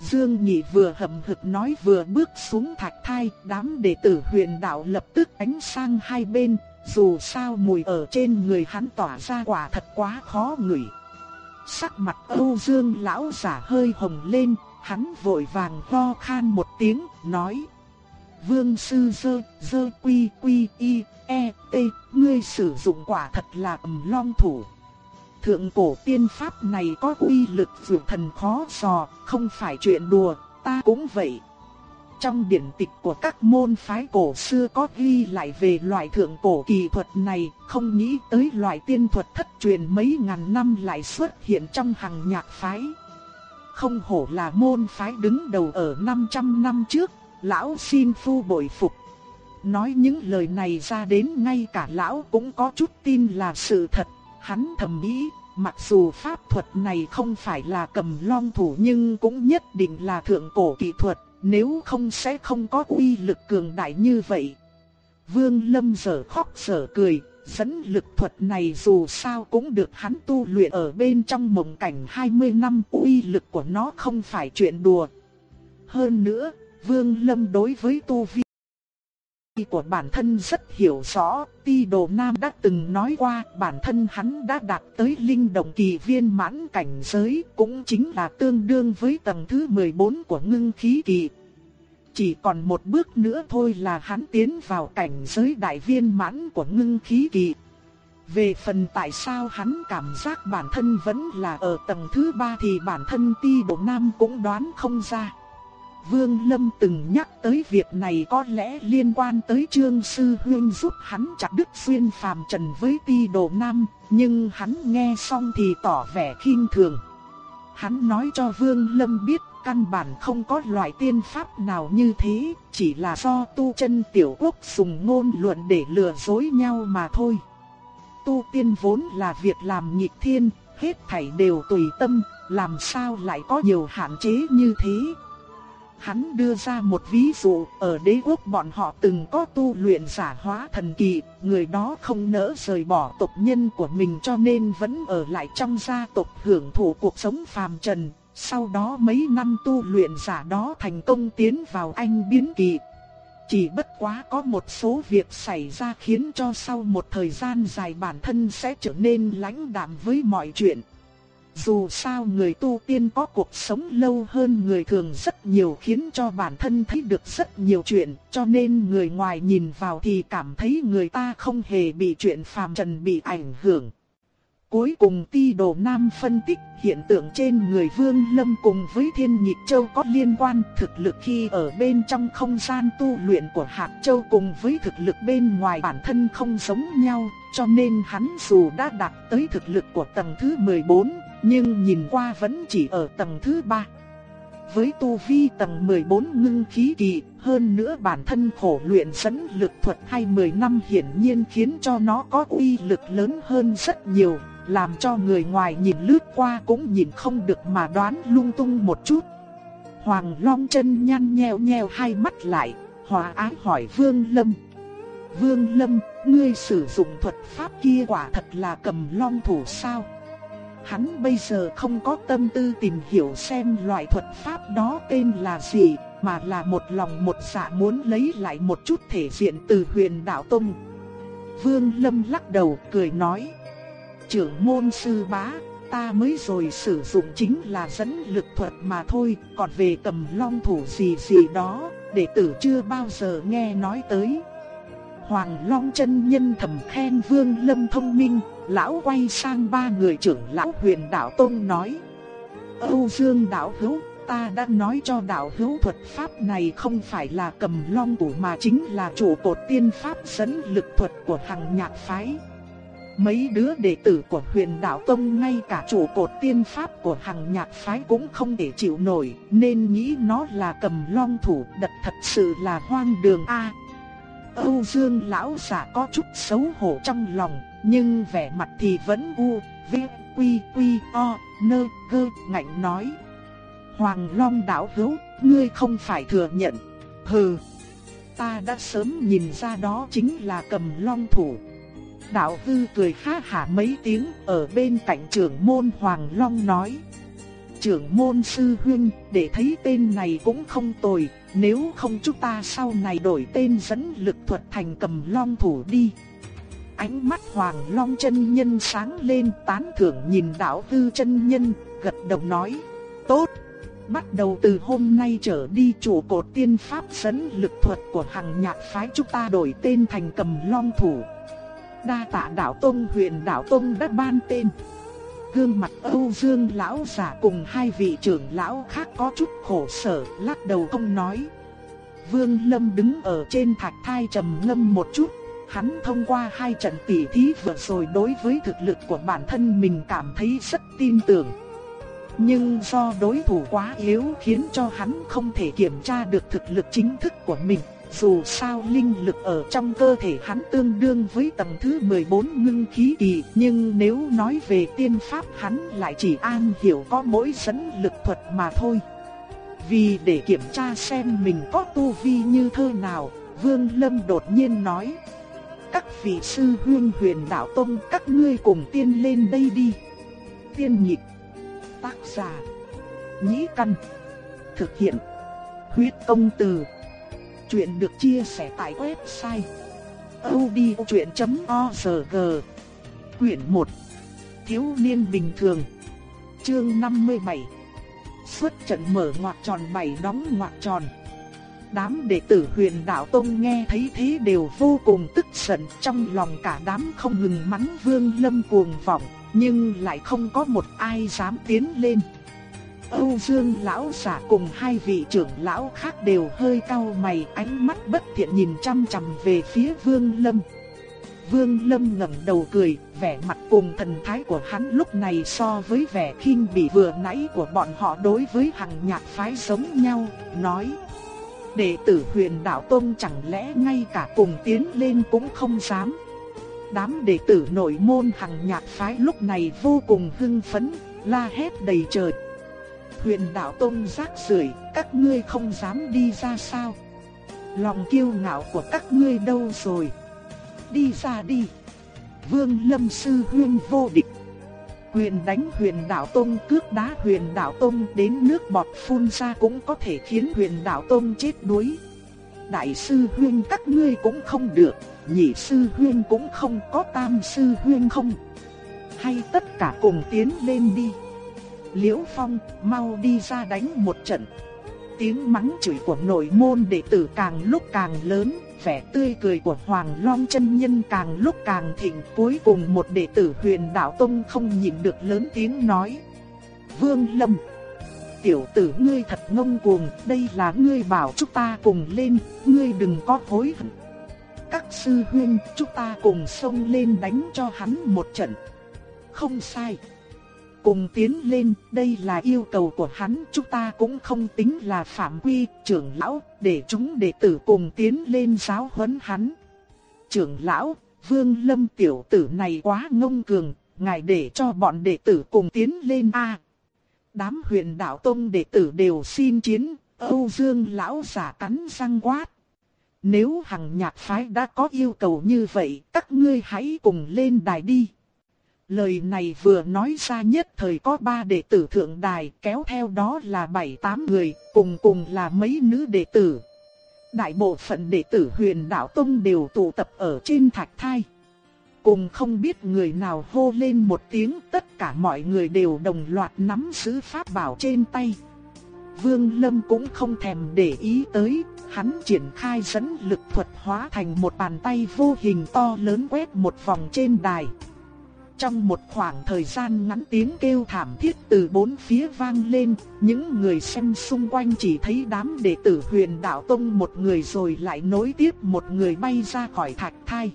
Dương Nhị vừa hậm hực nói vừa bước xuống thạch thai, đám đệ tử huyền đạo lập tức ánh sang hai bên, dù sao mùi ở trên người hắn tỏa ra quả thật quá khó ngửi. Sắc mặt Âu Dương lão giả hơi hồng lên, hắn vội vàng ho khan một tiếng, nói: "Vương sư dơ, dơ quy quy y e t, ngươi sử dụng quả thật là ầm long thủ." Thượng cổ tiên pháp này có uy lực vượt thần khó dò, không phải chuyện đùa, ta cũng vậy. Trong điển tịch của các môn phái cổ xưa có ghi lại về loại thượng cổ kỳ thuật này, không nghĩ tới loại tiên thuật thất truyền mấy ngàn năm lại xuất hiện trong hàng nhạc phái. Không hổ là môn phái đứng đầu ở 500 năm trước, lão xin phu bội phục. Nói những lời này ra đến ngay cả lão cũng có chút tin là sự thật. Hắn thầm nghĩ, mặc dù pháp thuật này không phải là cầm long thủ nhưng cũng nhất định là thượng cổ kỹ thuật, nếu không sẽ không có uy lực cường đại như vậy. Vương Lâm giờ khóc giờ cười, dẫn lực thuật này dù sao cũng được hắn tu luyện ở bên trong mộng cảnh 20 năm uy lực của nó không phải chuyện đùa. Hơn nữa, Vương Lâm đối với tu vi của bản thân rất hiểu rõ, Ti Đồ Nam đã từng nói qua bản thân hắn đã đạt tới linh động kỳ viên mãn cảnh giới, cũng chính là tương đương với tầng thứ 14 của ngưng khí kỳ. Chỉ còn một bước nữa thôi là hắn tiến vào cảnh giới đại viên mãn của ngưng khí kỳ. Về phần tại sao hắn cảm giác bản thân vẫn là ở tầng thứ ba thì bản thân Ti Đồ Nam cũng đoán không ra. Vương Lâm từng nhắc tới việc này có lẽ liên quan tới Trương Sư Huyên giúp hắn chặt đứt xuyên phàm trần với ti đồ nam, nhưng hắn nghe xong thì tỏ vẻ khinh thường. Hắn nói cho Vương Lâm biết căn bản không có loại tiên pháp nào như thế, chỉ là do tu chân tiểu quốc dùng ngôn luận để lừa dối nhau mà thôi. Tu tiên vốn là việc làm nghịch thiên, hết thảy đều tùy tâm, làm sao lại có nhiều hạn chế như thế. Hắn đưa ra một ví dụ, ở đế quốc bọn họ từng có tu luyện giả hóa thần kỳ, người đó không nỡ rời bỏ tộc nhân của mình cho nên vẫn ở lại trong gia tộc hưởng thụ cuộc sống phàm trần. Sau đó mấy năm tu luyện giả đó thành công tiến vào anh biến kỳ. Chỉ bất quá có một số việc xảy ra khiến cho sau một thời gian dài bản thân sẽ trở nên lãnh đạm với mọi chuyện. Dù sao người tu tiên có cuộc sống lâu hơn người thường rất nhiều khiến cho bản thân thấy được rất nhiều chuyện, cho nên người ngoài nhìn vào thì cảm thấy người ta không hề bị chuyện phàm trần bị ảnh hưởng. Cuối cùng ti đồ nam phân tích hiện tượng trên người vương lâm cùng với thiên nhịp châu có liên quan thực lực khi ở bên trong không gian tu luyện của hạt châu cùng với thực lực bên ngoài bản thân không giống nhau, cho nên hắn dù đã đạt tới thực lực của tầng thứ 14, nhưng nhìn qua vẫn chỉ ở tầng thứ 3. Với tu vi tầng 14 ngưng khí kỳ, hơn nữa bản thân khổ luyện dẫn lực thuật hay 10 năm hiển nhiên khiến cho nó có uy lực lớn hơn rất nhiều, làm cho người ngoài nhìn lướt qua cũng nhìn không được mà đoán lung tung một chút. Hoàng Long chân nhăn nheo nheo hai mắt lại, hòa ái hỏi Vương Lâm. Vương Lâm, ngươi sử dụng thuật pháp kia quả thật là cầm long thủ sao? Hắn bây giờ không có tâm tư tìm hiểu xem loại thuật pháp đó tên là gì, mà là một lòng một dạ muốn lấy lại một chút thể diện từ huyền đạo tông. Vương Lâm lắc đầu cười nói, trưởng môn sư bá, ta mới rồi sử dụng chính là dẫn lực thuật mà thôi, còn về cầm long thủ gì gì đó, đệ tử chưa bao giờ nghe nói tới. Hoàng Long chân nhân thầm khen Vương Lâm thông minh, lão quay sang ba người trưởng lão huyền đạo tông nói. Âu Dương đạo hữu, ta đã nói cho đạo hữu thuật pháp này không phải là cầm long thủ mà chính là chủ cột tiên pháp dẫn lực thuật của hàng nhạc phái. Mấy đứa đệ tử của huyền đạo tông ngay cả chủ cột tiên pháp của hàng nhạc phái cũng không thể chịu nổi, nên nghĩ nó là cầm long thủ đật thật sự là hoang đường a. Âu Dương lão giả có chút xấu hổ trong lòng, nhưng vẻ mặt thì vẫn u, v, quy, quy, o, nơ, gơ, ngạnh nói. Hoàng Long đảo hữu, ngươi không phải thừa nhận. Hừ, ta đã sớm nhìn ra đó chính là cầm long thủ. Đạo hư cười ha hả mấy tiếng ở bên cạnh trưởng môn Hoàng Long nói. Trưởng môn sư huynh, để thấy tên này cũng không tồi, nếu không chúng ta sau này đổi tên dẫn lực thuật thành cầm long thủ đi. Ánh mắt Hoàng Long chân nhân sáng lên tán thưởng nhìn đạo tư chân nhân, gật đầu nói, tốt. Bắt đầu từ hôm nay trở đi chủ cột tiên pháp dẫn lực thuật của hàng nhạc phái chúng ta đổi tên thành cầm long thủ. Đa tạ đạo tông huyện đạo tông đã ban tên. Gương mặt Âu Dương lão giả cùng hai vị trưởng lão khác có chút khổ sở, lắc đầu không nói. Vương Lâm đứng ở trên thạch thai trầm ngâm một chút, hắn thông qua hai trận tỉ thí vừa rồi đối với thực lực của bản thân mình cảm thấy rất tin tưởng. Nhưng do đối thủ quá yếu khiến cho hắn không thể kiểm tra được thực lực chính thức của mình. dù sao linh lực ở trong cơ thể hắn tương đương với tầng thứ 14 ngưng khí kỳ, nhưng nếu nói về tiên pháp hắn lại chỉ an hiểu có mỗi dẫn lực thuật mà thôi. Vì để kiểm tra xem mình có tu vi như thế nào, Vương Lâm đột nhiên nói: "Các vị sư huynh Huyền Đạo Tông, các ngươi cùng tiên lên đây đi." Tiên nhịp. Tác giả: Nhĩ Căn. Thực hiện: Huyết công từ. Chuyện được chia sẻ tại website odchuyện.org Quyển 1 Thiếu niên bình thường Chương 57 Xuất trận mở ngoặc tròn bảy đóng ngoặc tròn Đám đệ tử huyền đạo tông nghe thấy thế đều vô cùng tức giận Trong lòng cả đám không ngừng mắng vương lâm cuồng vọng Nhưng lại không có một ai dám tiến lên Âu Dương lão giả cùng hai vị trưởng lão khác đều hơi cau mày, ánh mắt bất thiện nhìn chăm chằm về phía Vương Lâm. Vương Lâm ngẩng đầu cười, vẻ mặt cùng thần thái của hắn lúc này so với vẻ khinh bỉ vừa nãy của bọn họ đối với hằng nhạc phái giống nhau, nói: "Đệ tử Huyền Đạo Tông chẳng lẽ ngay cả cùng tiến lên cũng không dám?" Đám đệ tử nội môn hằng nhạc phái lúc này vô cùng hưng phấn, la hét đầy trời huyền đạo tông rác rưởi, các ngươi không dám đi ra sao? Lòng kiêu ngạo của các ngươi đâu rồi? Đi ra đi! Vương Lâm Sư Huyên vô địch. Huyền đánh huyền đạo tông cước đá huyền đạo tông đến nước bọt phun ra cũng có thể khiến huyền đạo tông chết đuối. Đại sư huyên các ngươi cũng không được, nhị sư huyên cũng không có tam sư huyên không. Hay tất cả cùng tiến lên đi. Liễu Phong, mau đi ra đánh một trận. Tiếng mắng chửi của nội môn đệ tử càng lúc càng lớn, vẻ tươi cười của Hoàng Long chân nhân càng lúc càng thịnh. Cuối cùng một đệ tử huyền đạo tông không nhịn được lớn tiếng nói. Vương Lâm, tiểu tử ngươi thật ngông cuồng, đây là ngươi bảo chúng ta cùng lên, ngươi đừng có hối hận. Các sư huynh, chúng ta cùng xông lên đánh cho hắn một trận. Không sai cùng tiến lên, đây là yêu cầu của hắn, chúng ta cũng không tính là phạm quy, trưởng lão, để chúng đệ tử cùng tiến lên giáo huấn hắn. Trưởng lão, Vương Lâm tiểu tử này quá ngông cường, ngài để cho bọn đệ tử cùng tiến lên a. đám huyền đạo tông đệ tử đều xin chiến, Âu Dương lão giả cắn răng quát. Nếu hằng nhạc phái đã có yêu cầu như vậy, các ngươi hãy cùng lên đài đi. Lời này vừa nói ra nhất thời có ba đệ tử thượng đài kéo theo đó là bảy tám người, cùng cùng là mấy nữ đệ tử. Đại bộ phận đệ tử huyền đạo tông đều tụ tập ở trên thạch thai. Cùng không biết người nào hô lên một tiếng tất cả mọi người đều đồng loạt nắm giữ pháp bảo trên tay. Vương Lâm cũng không thèm để ý tới, hắn triển khai dẫn lực thuật hóa thành một bàn tay vô hình to lớn quét một vòng trên đài. Trong một khoảng thời gian ngắn tiếng kêu thảm thiết từ bốn phía vang lên, những người xem xung quanh chỉ thấy đám đệ tử huyền đạo tông một người rồi lại nối tiếp một người bay ra khỏi thạch thai.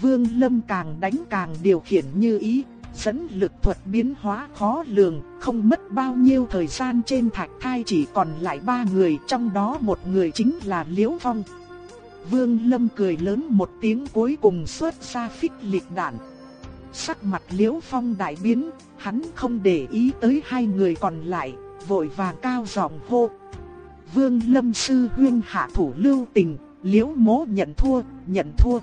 Vương Lâm càng đánh càng điều khiển như ý, dẫn lực thuật biến hóa khó lường, không mất bao nhiêu thời gian trên thạch thai chỉ còn lại ba người, trong đó một người chính là Liễu Phong. Vương Lâm cười lớn một tiếng cuối cùng xuất ra phích liệt đạn. Sắc mặt Liễu Phong đại biến, hắn không để ý tới hai người còn lại, vội vàng cao giọng hô. Vương Lâm Sư Huyên hạ thủ lưu tình, Liễu Mố nhận thua, nhận thua.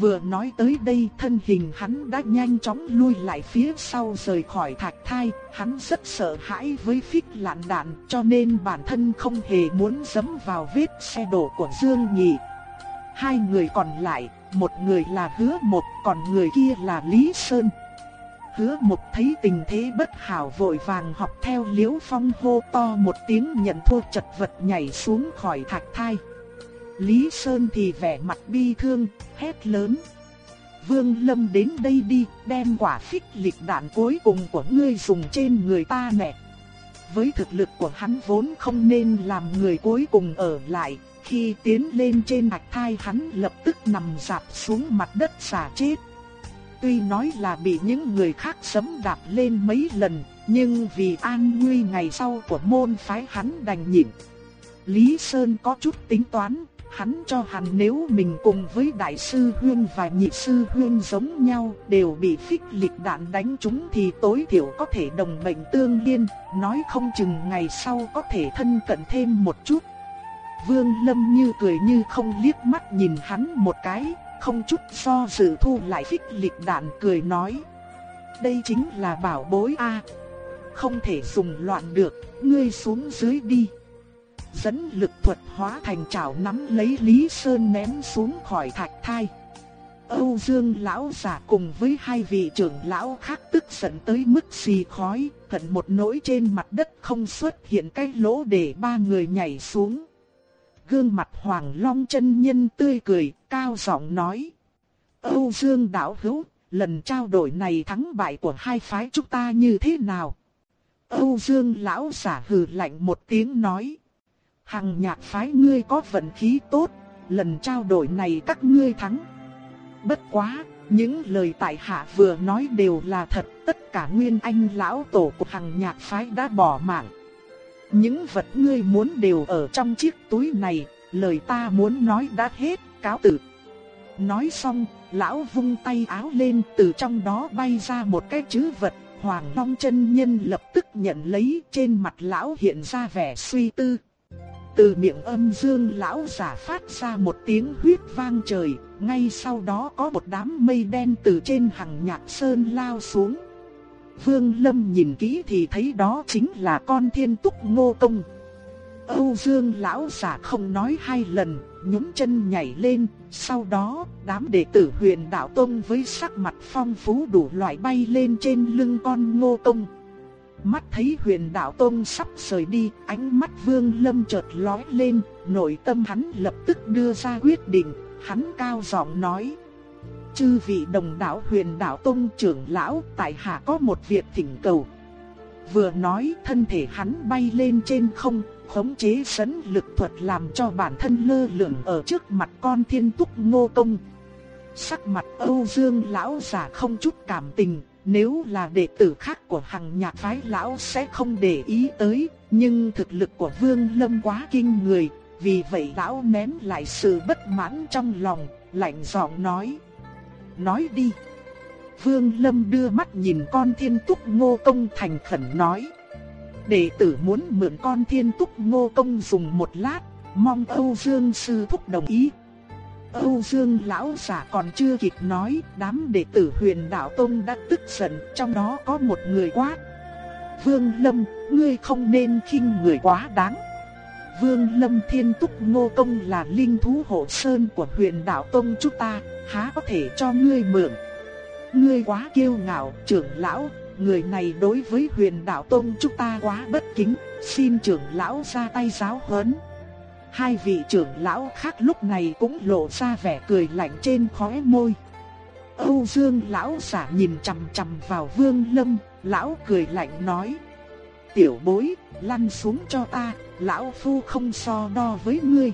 Vừa nói tới đây thân hình hắn đã nhanh chóng lui lại phía sau rời khỏi thạch thai, hắn rất sợ hãi với phích lạn đạn cho nên bản thân không hề muốn dẫm vào vết xe đổ của Dương Nhị. Hai người còn lại một người là hứa một còn người kia là Lý Sơn. Hứa một thấy tình thế bất hảo vội vàng học theo liễu phong hô to một tiếng nhận thua chật vật nhảy xuống khỏi thạch thai. Lý Sơn thì vẻ mặt bi thương, hét lớn. Vương Lâm đến đây đi, đem quả phích lịch đạn cuối cùng của ngươi dùng trên người ta nè. Với thực lực của hắn vốn không nên làm người cuối cùng ở lại, khi tiến lên trên bạch thai hắn lập tức nằm dạp xuống mặt đất xả chết. Tuy nói là bị những người khác sấm đạp lên mấy lần, nhưng vì an nguy ngày sau của môn phái hắn đành nhịn. Lý Sơn có chút tính toán, Hắn cho hắn nếu mình cùng với đại sư Huyên và nhị sư Huyên giống nhau đều bị phích lịch đạn đánh trúng thì tối thiểu có thể đồng mệnh tương liên, nói không chừng ngày sau có thể thân cận thêm một chút. Vương Lâm như cười như không liếc mắt nhìn hắn một cái, không chút do dự thu lại phích lịch đạn cười nói. Đây chính là bảo bối a Không thể dùng loạn được, ngươi xuống dưới đi dẫn lực thuật hóa thành chảo nắm lấy Lý Sơn ném xuống khỏi thạch thai. Âu Dương lão giả cùng với hai vị trưởng lão khác tức giận tới mức xì khói, hận một nỗi trên mặt đất không xuất hiện cái lỗ để ba người nhảy xuống. Gương mặt Hoàng Long chân nhân tươi cười, cao giọng nói: "Âu Dương đạo hữu, lần trao đổi này thắng bại của hai phái chúng ta như thế nào?" Âu Dương lão giả hừ lạnh một tiếng nói: Hằng nhạc phái ngươi có vận khí tốt, lần trao đổi này các ngươi thắng. Bất quá, những lời tại hạ vừa nói đều là thật, tất cả nguyên anh lão tổ của hằng nhạc phái đã bỏ mạng. Những vật ngươi muốn đều ở trong chiếc túi này, lời ta muốn nói đã hết, cáo tử. Nói xong, lão vung tay áo lên từ trong đó bay ra một cái chữ vật, Hoàng Long chân nhân lập tức nhận lấy trên mặt lão hiện ra vẻ suy tư. Từ miệng âm dương lão giả phát ra một tiếng huyết vang trời, ngay sau đó có một đám mây đen từ trên hằng nhạc sơn lao xuống. Vương Lâm nhìn kỹ thì thấy đó chính là con thiên túc ngô công. Âu Dương lão giả không nói hai lần, nhún chân nhảy lên, sau đó đám đệ tử huyền đạo tông với sắc mặt phong phú đủ loại bay lên trên lưng con ngô công. Mắt thấy huyền đạo Tông sắp rời đi, ánh mắt vương lâm chợt lóe lên, nội tâm hắn lập tức đưa ra quyết định, hắn cao giọng nói. Chư vị đồng đạo huyền đạo tôn trưởng lão, tại hạ có một việc thỉnh cầu. Vừa nói thân thể hắn bay lên trên không, khống chế sấn lực thuật làm cho bản thân lơ lửng ở trước mặt con thiên túc ngô công. Sắc mặt Âu Dương lão giả không chút cảm tình, nếu là đệ tử khác của hằng nhạc phái lão sẽ không để ý tới, nhưng thực lực của Vương Lâm quá kinh người, vì vậy lão nén lại sự bất mãn trong lòng, lạnh giọng nói. Nói đi. Vương Lâm đưa mắt nhìn con thiên túc ngô công thành khẩn nói. Đệ tử muốn mượn con thiên túc ngô công dùng một lát, mong Âu Dương sư thúc đồng ý. Âu Dương lão giả còn chưa kịp nói, đám đệ tử Huyền Đạo Tông đã tức giận, trong đó có một người quát: "Vương Lâm, ngươi không nên khinh người quá đáng." Vương Lâm Thiên Túc Ngô Công là linh thú hộ sơn của Huyền Đạo Tông chúng ta, há có thể cho ngươi mượn? Ngươi quá kiêu ngạo, trưởng lão, người này đối với Huyền Đạo Tông chúng ta quá bất kính, xin trưởng lão ra tay giáo huấn. Hai vị trưởng lão khác lúc này cũng lộ ra vẻ cười lạnh trên khóe môi. Âu Dương lão giả nhìn chằm chằm vào Vương Lâm, lão cười lạnh nói: "Tiểu bối, lăn xuống cho ta, lão phu không so đo với ngươi."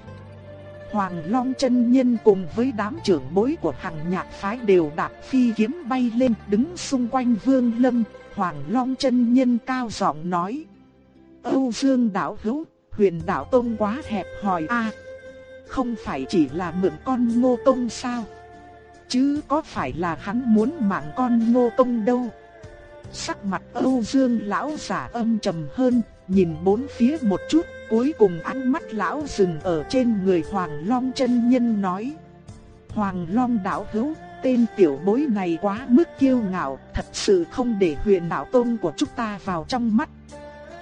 Hoàng Long chân nhân cùng với đám trưởng bối của hàng Nhạc phái đều đạp phi kiếm bay lên, đứng xung quanh Vương Lâm, Hoàng Long chân nhân cao giọng nói: "Âu Dương đạo hữu, huyền đạo tông quá hẹp hòi a Không phải chỉ là mượn con ngô tông sao? Chứ có phải là hắn muốn mạng con ngô tông đâu? Sắc mặt Âu Dương lão giả âm trầm hơn, nhìn bốn phía một chút, cuối cùng ánh mắt lão dừng ở trên người Hoàng Long chân nhân nói. Hoàng Long đạo hữu, tên tiểu bối này quá mức kiêu ngạo, thật sự không để huyền đạo tông của chúng ta vào trong mắt.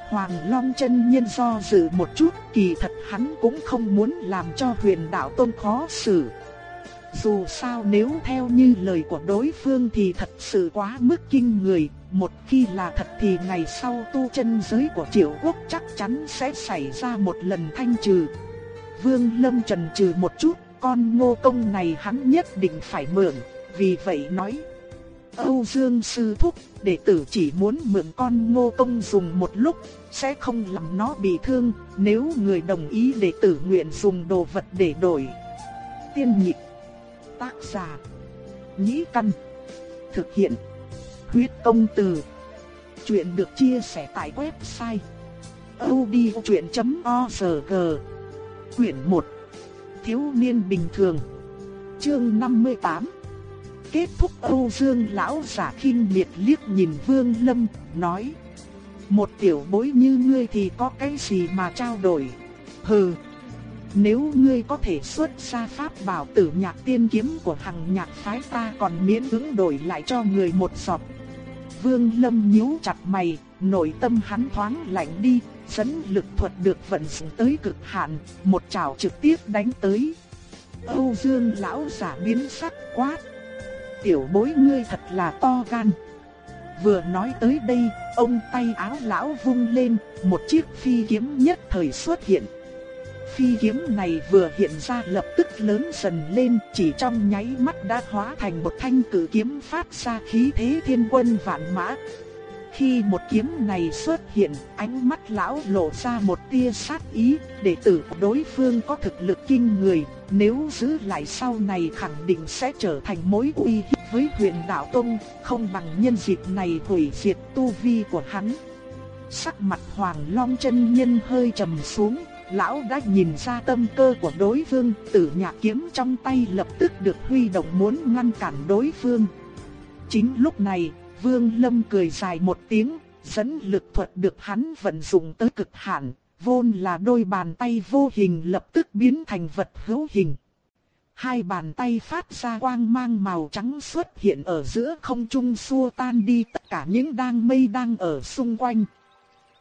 Hoàng Long chân nhân do dự một chút, kỳ thật hắn cũng không muốn làm cho huyền đạo tôn khó xử. Dù sao nếu theo như lời của đối phương thì thật sự quá mức kinh người, một khi là thật thì ngày sau tu chân giới của triệu quốc chắc chắn sẽ xảy ra một lần thanh trừ. Vương Lâm trần trừ một chút, con ngô công này hắn nhất định phải mượn, vì vậy nói. Âu Dương Sư Thúc, đệ tử chỉ muốn mượn con ngô công dùng một lúc, sẽ không làm nó bị thương, nếu người đồng ý đệ tử nguyện dùng đồ vật để đổi. Tiên nhị tác giả, nhĩ căn, thực hiện, huyết công từ. Chuyện được chia sẻ tại website odchuyện.org Quyển 1 thiếu niên bình thường. Chương 58 Kết thúc Âu Dương lão giả khinh miệt liếc nhìn Vương Lâm, nói Một tiểu bối như ngươi thì có cái gì mà trao đổi? Hừ! Nếu ngươi có thể xuất ra pháp bảo tử nhạc tiên kiếm của hằng nhạc phái ta còn miễn ứng đổi lại cho người một giọt. Vương Lâm nhíu chặt mày, nội tâm hắn thoáng lạnh đi, dẫn lực thuật được vận dụng tới cực hạn, một chảo trực tiếp đánh tới. Âu Dương lão giả biến sắc quát. Tiểu bối ngươi thật là to gan. Vừa nói tới đây, ông tay áo lão vung lên, một chiếc phi kiếm nhất thời xuất hiện. Phi kiếm này vừa hiện ra lập tức lớn dần lên, chỉ trong nháy mắt đã hóa thành một thanh cử kiếm phát ra khí thế thiên quân vạn mã. Khi một kiếm này xuất hiện, ánh mắt lão lộ ra một tia sát ý, để tử đối phương có thực lực kinh người, nếu giữ lại sau này khẳng định sẽ trở thành mối uy hiếp với huyền đạo tông, không bằng nhân dịp này hủy diệt tu vi của hắn. Sắc mặt Hoàng Long chân nhân hơi trầm xuống, lão đã nhìn ra tâm cơ của đối phương, tử nhạc kiếm trong tay lập tức được huy động muốn ngăn cản đối phương. Chính lúc này, Vương Lâm cười dài một tiếng, dẫn lực thuật được hắn vận dụng tới cực hạn, vốn là đôi bàn tay vô hình lập tức biến thành vật hữu hình. Hai bàn tay phát ra quang mang màu trắng xuất hiện ở giữa không trung xua tan đi tất cả những đang mây đang ở xung quanh.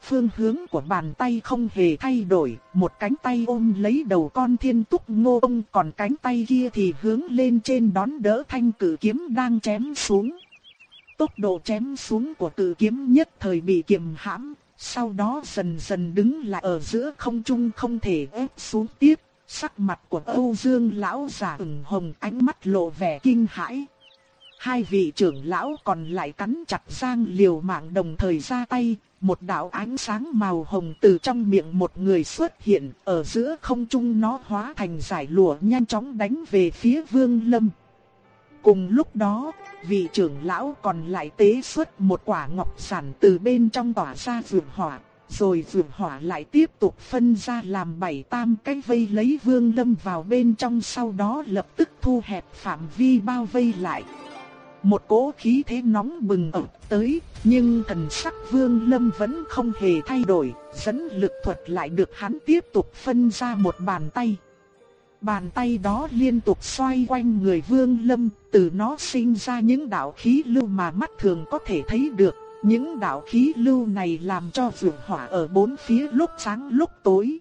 Phương hướng của bàn tay không hề thay đổi, một cánh tay ôm lấy đầu con thiên túc ngô ông còn cánh tay kia thì hướng lên trên đón đỡ thanh cử kiếm đang chém xuống. Tốc độ chém xuống của cử kiếm nhất thời bị kiềm hãm, sau đó dần dần đứng lại ở giữa không trung không thể ép xuống tiếp. Sắc mặt của Âu Dương lão già ửng hồng ánh mắt lộ vẻ kinh hãi. Hai vị trưởng lão còn lại cắn chặt răng liều mạng đồng thời ra tay, một đạo ánh sáng màu hồng từ trong miệng một người xuất hiện, ở giữa không trung nó hóa thành giải lụa nhanh chóng đánh về phía Vương Lâm. Cùng lúc đó, vị trưởng lão còn lại tế xuất một quả ngọc sản từ bên trong tỏa ra vườn hỏa, rồi vườn hỏa lại tiếp tục phân ra làm bảy tam cái vây lấy Vương Lâm vào bên trong sau đó lập tức thu hẹp phạm vi bao vây lại. Một cỗ khí thế nóng bừng ập tới, nhưng thần sắc Vương Lâm vẫn không hề thay đổi, dẫn lực thuật lại được hắn tiếp tục phân ra một bàn tay. Bàn tay đó liên tục xoay quanh người Vương Lâm, từ nó sinh ra những đạo khí lưu mà mắt thường có thể thấy được. Những đạo khí lưu này làm cho vượng hỏa ở bốn phía lúc sáng lúc tối.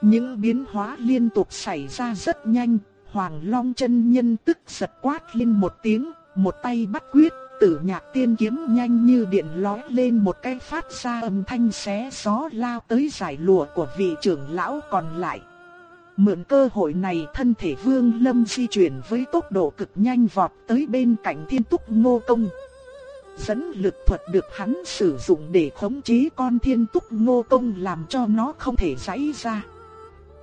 Những biến hóa liên tục xảy ra rất nhanh, Hoàng Long chân nhân tức giật quát lên một tiếng, một tay bắt quyết, tử nhạc tiên kiếm nhanh như điện lói lên một cái phát ra âm thanh xé gió lao tới giải lụa của vị trưởng lão còn lại. Mượn cơ hội này thân thể vương lâm di chuyển với tốc độ cực nhanh vọt tới bên cạnh thiên túc ngô công. Dẫn lực thuật được hắn sử dụng để khống chế con thiên túc ngô công làm cho nó không thể giãy ra.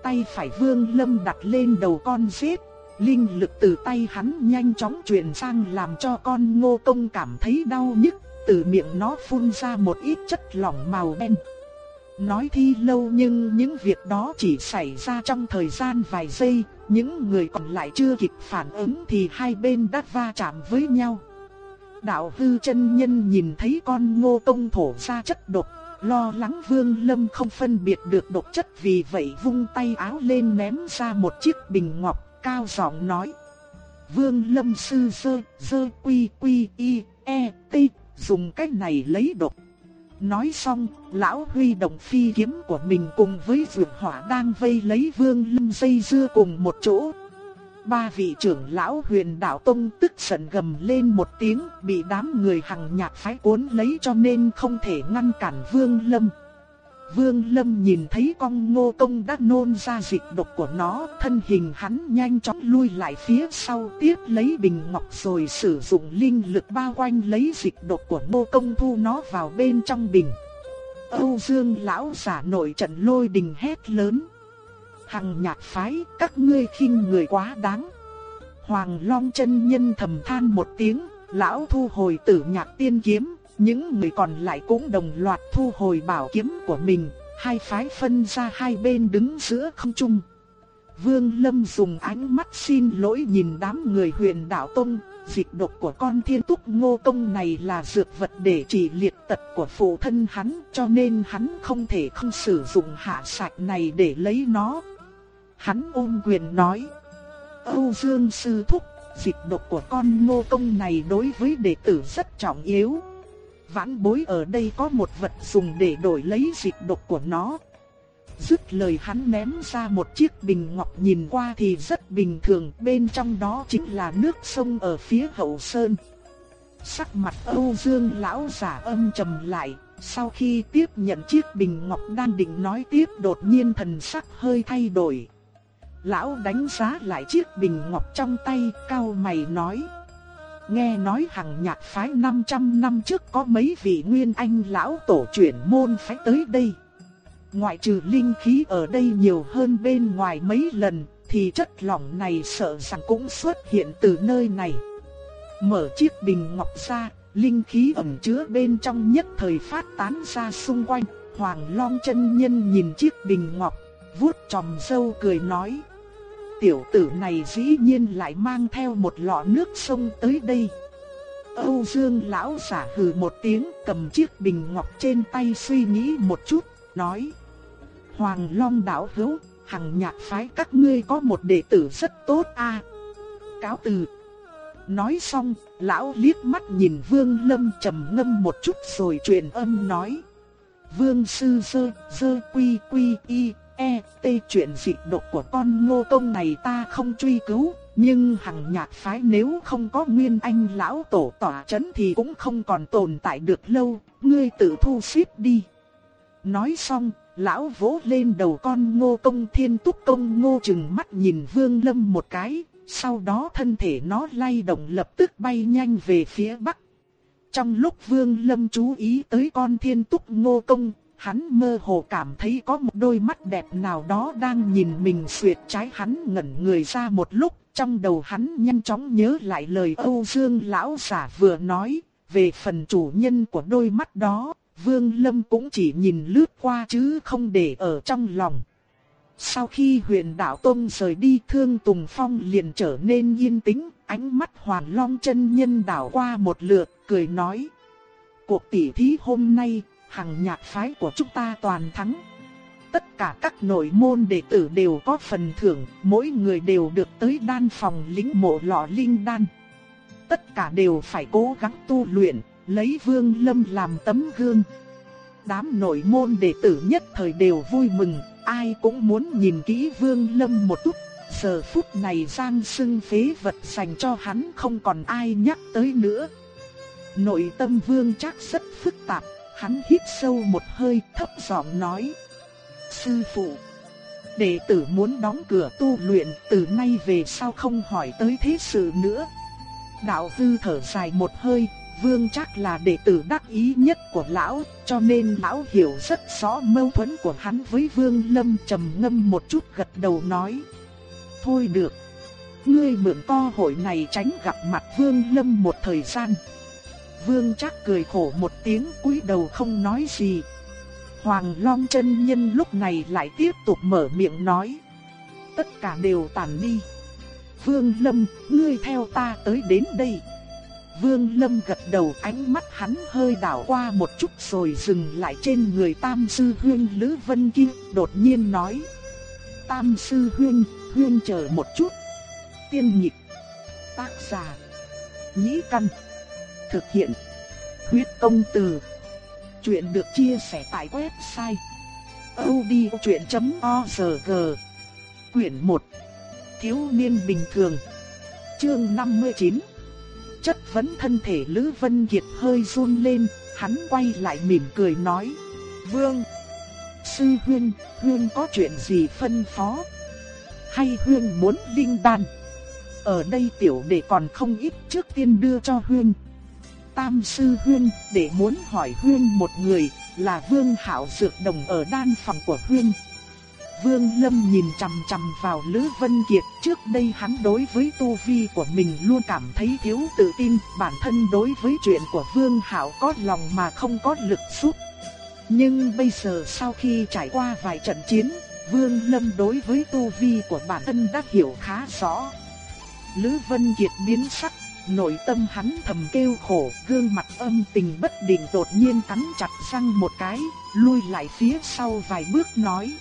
Tay phải vương lâm đặt lên đầu con giết, linh lực từ tay hắn nhanh chóng truyền sang làm cho con ngô công cảm thấy đau nhức, từ miệng nó phun ra một ít chất lỏng màu đen. Nói thi lâu nhưng những việc đó chỉ xảy ra trong thời gian vài giây, những người còn lại chưa kịp phản ứng thì hai bên đã va chạm với nhau. Đạo hư chân nhân nhìn thấy con ngô công thổ ra chất độc, lo lắng vương lâm không phân biệt được độc chất vì vậy vung tay áo lên ném ra một chiếc bình ngọc cao giọng nói. Vương lâm sư sơ, sơ quy quy y, e, t, dùng cách này lấy độc. Nói xong, lão huy động phi kiếm của mình cùng với vượt hỏa đang vây lấy vương lâm dây dưa cùng một chỗ. Ba vị trưởng lão huyền đạo tông tức giận gầm lên một tiếng bị đám người hằng nhạc phái cuốn lấy cho nên không thể ngăn cản vương lâm. Vương Lâm nhìn thấy con ngô công đã nôn ra dịch độc của nó, thân hình hắn nhanh chóng lui lại phía sau tiếp lấy bình ngọc rồi sử dụng linh lực bao quanh lấy dịch độc của ngô công thu nó vào bên trong bình. Âu Dương lão giả nội trận lôi đình hét lớn. Hằng nhạc phái, các ngươi khinh người quá đáng. Hoàng Long chân nhân thầm than một tiếng, lão thu hồi tử nhạc tiên kiếm, những người còn lại cũng đồng loạt thu hồi bảo kiếm của mình, hai phái phân ra hai bên đứng giữa không trung. Vương Lâm dùng ánh mắt xin lỗi nhìn đám người huyền đạo tông, dịch độc của con thiên túc ngô công này là dược vật để trị liệt tật của phụ thân hắn, cho nên hắn không thể không sử dụng hạ sạch này để lấy nó. Hắn ôm quyền nói, Âu Dương Sư Thúc, dịch độc của con ngô công này đối với đệ tử rất trọng yếu. Vãn bối ở đây có một vật dùng để đổi lấy dịch độc của nó. Dứt lời hắn ném ra một chiếc bình ngọc nhìn qua thì rất bình thường, bên trong đó chính là nước sông ở phía hậu sơn. Sắc mặt Âu Dương lão giả âm trầm lại, sau khi tiếp nhận chiếc bình ngọc đang định nói tiếp đột nhiên thần sắc hơi thay đổi. Lão đánh giá lại chiếc bình ngọc trong tay, cao mày nói. Nghe nói hằng nhạc phái 500 năm trước có mấy vị nguyên anh lão tổ chuyển môn phái tới đây. Ngoại trừ linh khí ở đây nhiều hơn bên ngoài mấy lần, thì chất lỏng này sợ rằng cũng xuất hiện từ nơi này. Mở chiếc bình ngọc ra, linh khí ẩn chứa bên trong nhất thời phát tán ra xung quanh. Hoàng Long chân nhân nhìn chiếc bình ngọc, vuốt tròm râu cười nói. Tiểu tử này dĩ nhiên lại mang theo một lọ nước sông tới đây. Âu Dương lão giả hừ một tiếng cầm chiếc bình ngọc trên tay suy nghĩ một chút, nói. Hoàng Long đạo hữu, hằng nhạc phái các ngươi có một đệ tử rất tốt a. Cáo từ. Nói xong, lão liếc mắt nhìn Vương Lâm trầm ngâm một chút rồi truyền âm nói. Vương sư sơ, sơ quy quy y, e, t chuyện dị độc của con ngô công này ta không truy cứu. Nhưng hằng nhạc phái nếu không có nguyên anh lão tổ tỏa chấn thì cũng không còn tồn tại được lâu, ngươi tự thu xếp đi. Nói xong, Lão vỗ lên đầu con ngô công thiên túc công ngô chừng mắt nhìn vương lâm một cái, sau đó thân thể nó lay động lập tức bay nhanh về phía bắc. Trong lúc vương lâm chú ý tới con thiên túc ngô công, hắn mơ hồ cảm thấy có một đôi mắt đẹp nào đó đang nhìn mình xuyệt trái hắn ngẩn người ra một lúc. Trong đầu hắn nhanh chóng nhớ lại lời Âu Dương lão giả vừa nói, về phần chủ nhân của đôi mắt đó, Vương Lâm cũng chỉ nhìn lướt qua chứ không để ở trong lòng. Sau khi huyền đạo Tông rời đi Thương Tùng Phong liền trở nên yên tĩnh, ánh mắt hoàn long chân nhân đảo qua một lượt, cười nói. Cuộc tỷ thí hôm nay, hằng nhạc phái của chúng ta toàn thắng. Tất cả các nội môn đệ tử đều có phần thưởng, mỗi người đều được tới đan phòng lĩnh mộ lọ linh đan. Tất cả đều phải cố gắng tu luyện, lấy Vương Lâm làm tấm gương. Đám nội môn đệ tử nhất thời đều vui mừng, ai cũng muốn nhìn kỹ Vương Lâm một chút. Giờ phút này Giang Sưng phế vật dành cho hắn không còn ai nhắc tới nữa. Nội tâm Vương chắc rất phức tạp, hắn hít sâu một hơi thấp giọng nói. Sư phụ, đệ tử muốn đóng cửa tu luyện từ nay về sau không hỏi tới thế sự nữa. Đạo hư thở dài một hơi, Vương chắc là đệ tử đắc ý nhất của lão, cho nên lão hiểu rất rõ mâu thuẫn của hắn với Vương Lâm trầm ngâm một chút gật đầu nói. Thôi được, ngươi mượn co hội này tránh gặp mặt Vương Lâm một thời gian. Vương chắc cười khổ một tiếng cúi đầu không nói gì. Hoàng Long chân nhân lúc này lại tiếp tục mở miệng nói. Tất cả đều tàn đi. Vương Lâm, ngươi theo ta tới đến đây. Vương Lâm gật đầu ánh mắt hắn hơi đảo qua một chút rồi dừng lại trên người Tam Sư Huyên Lữ Vân Kim, đột nhiên nói. Tam Sư Huyên, Huyên chờ một chút. Tiên nhịp. Tác giả. Nhĩ Căn. Thực hiện. Huyết công từ. Chuyện được chia sẻ tại website. odchuyện.org Quyển 1. Thiếu niên bình thường. Chương 59 chất vấn thân thể Lữ Vân Kiệt hơi run lên, hắn quay lại mỉm cười nói. Vương! Sư Huyên, Huyên có chuyện gì phân phó? Hay Huyên muốn linh đan? Ở đây tiểu đệ còn không ít trước tiên đưa cho Huyên. Tam sư Huyên, để muốn hỏi Huyên một người, là Vương Hạo Dược Đồng ở đan phòng của Huyên. Vương Lâm nhìn chằm chằm vào Lữ Vân Kiệt, trước đây hắn đối với tu vi của mình luôn cảm thấy thiếu tự tin, bản thân đối với chuyện của Vương Hạo có lòng mà không có lực giúp. Nhưng bây giờ sau khi trải qua vài trận chiến, Vương Lâm đối với tu vi của bản thân đã hiểu khá rõ. Lữ Vân Kiệt biến sắc, nội tâm hắn thầm kêu khổ, gương mặt âm tình bất định đột nhiên cắn chặt răng một cái, lui lại phía sau vài bước nói.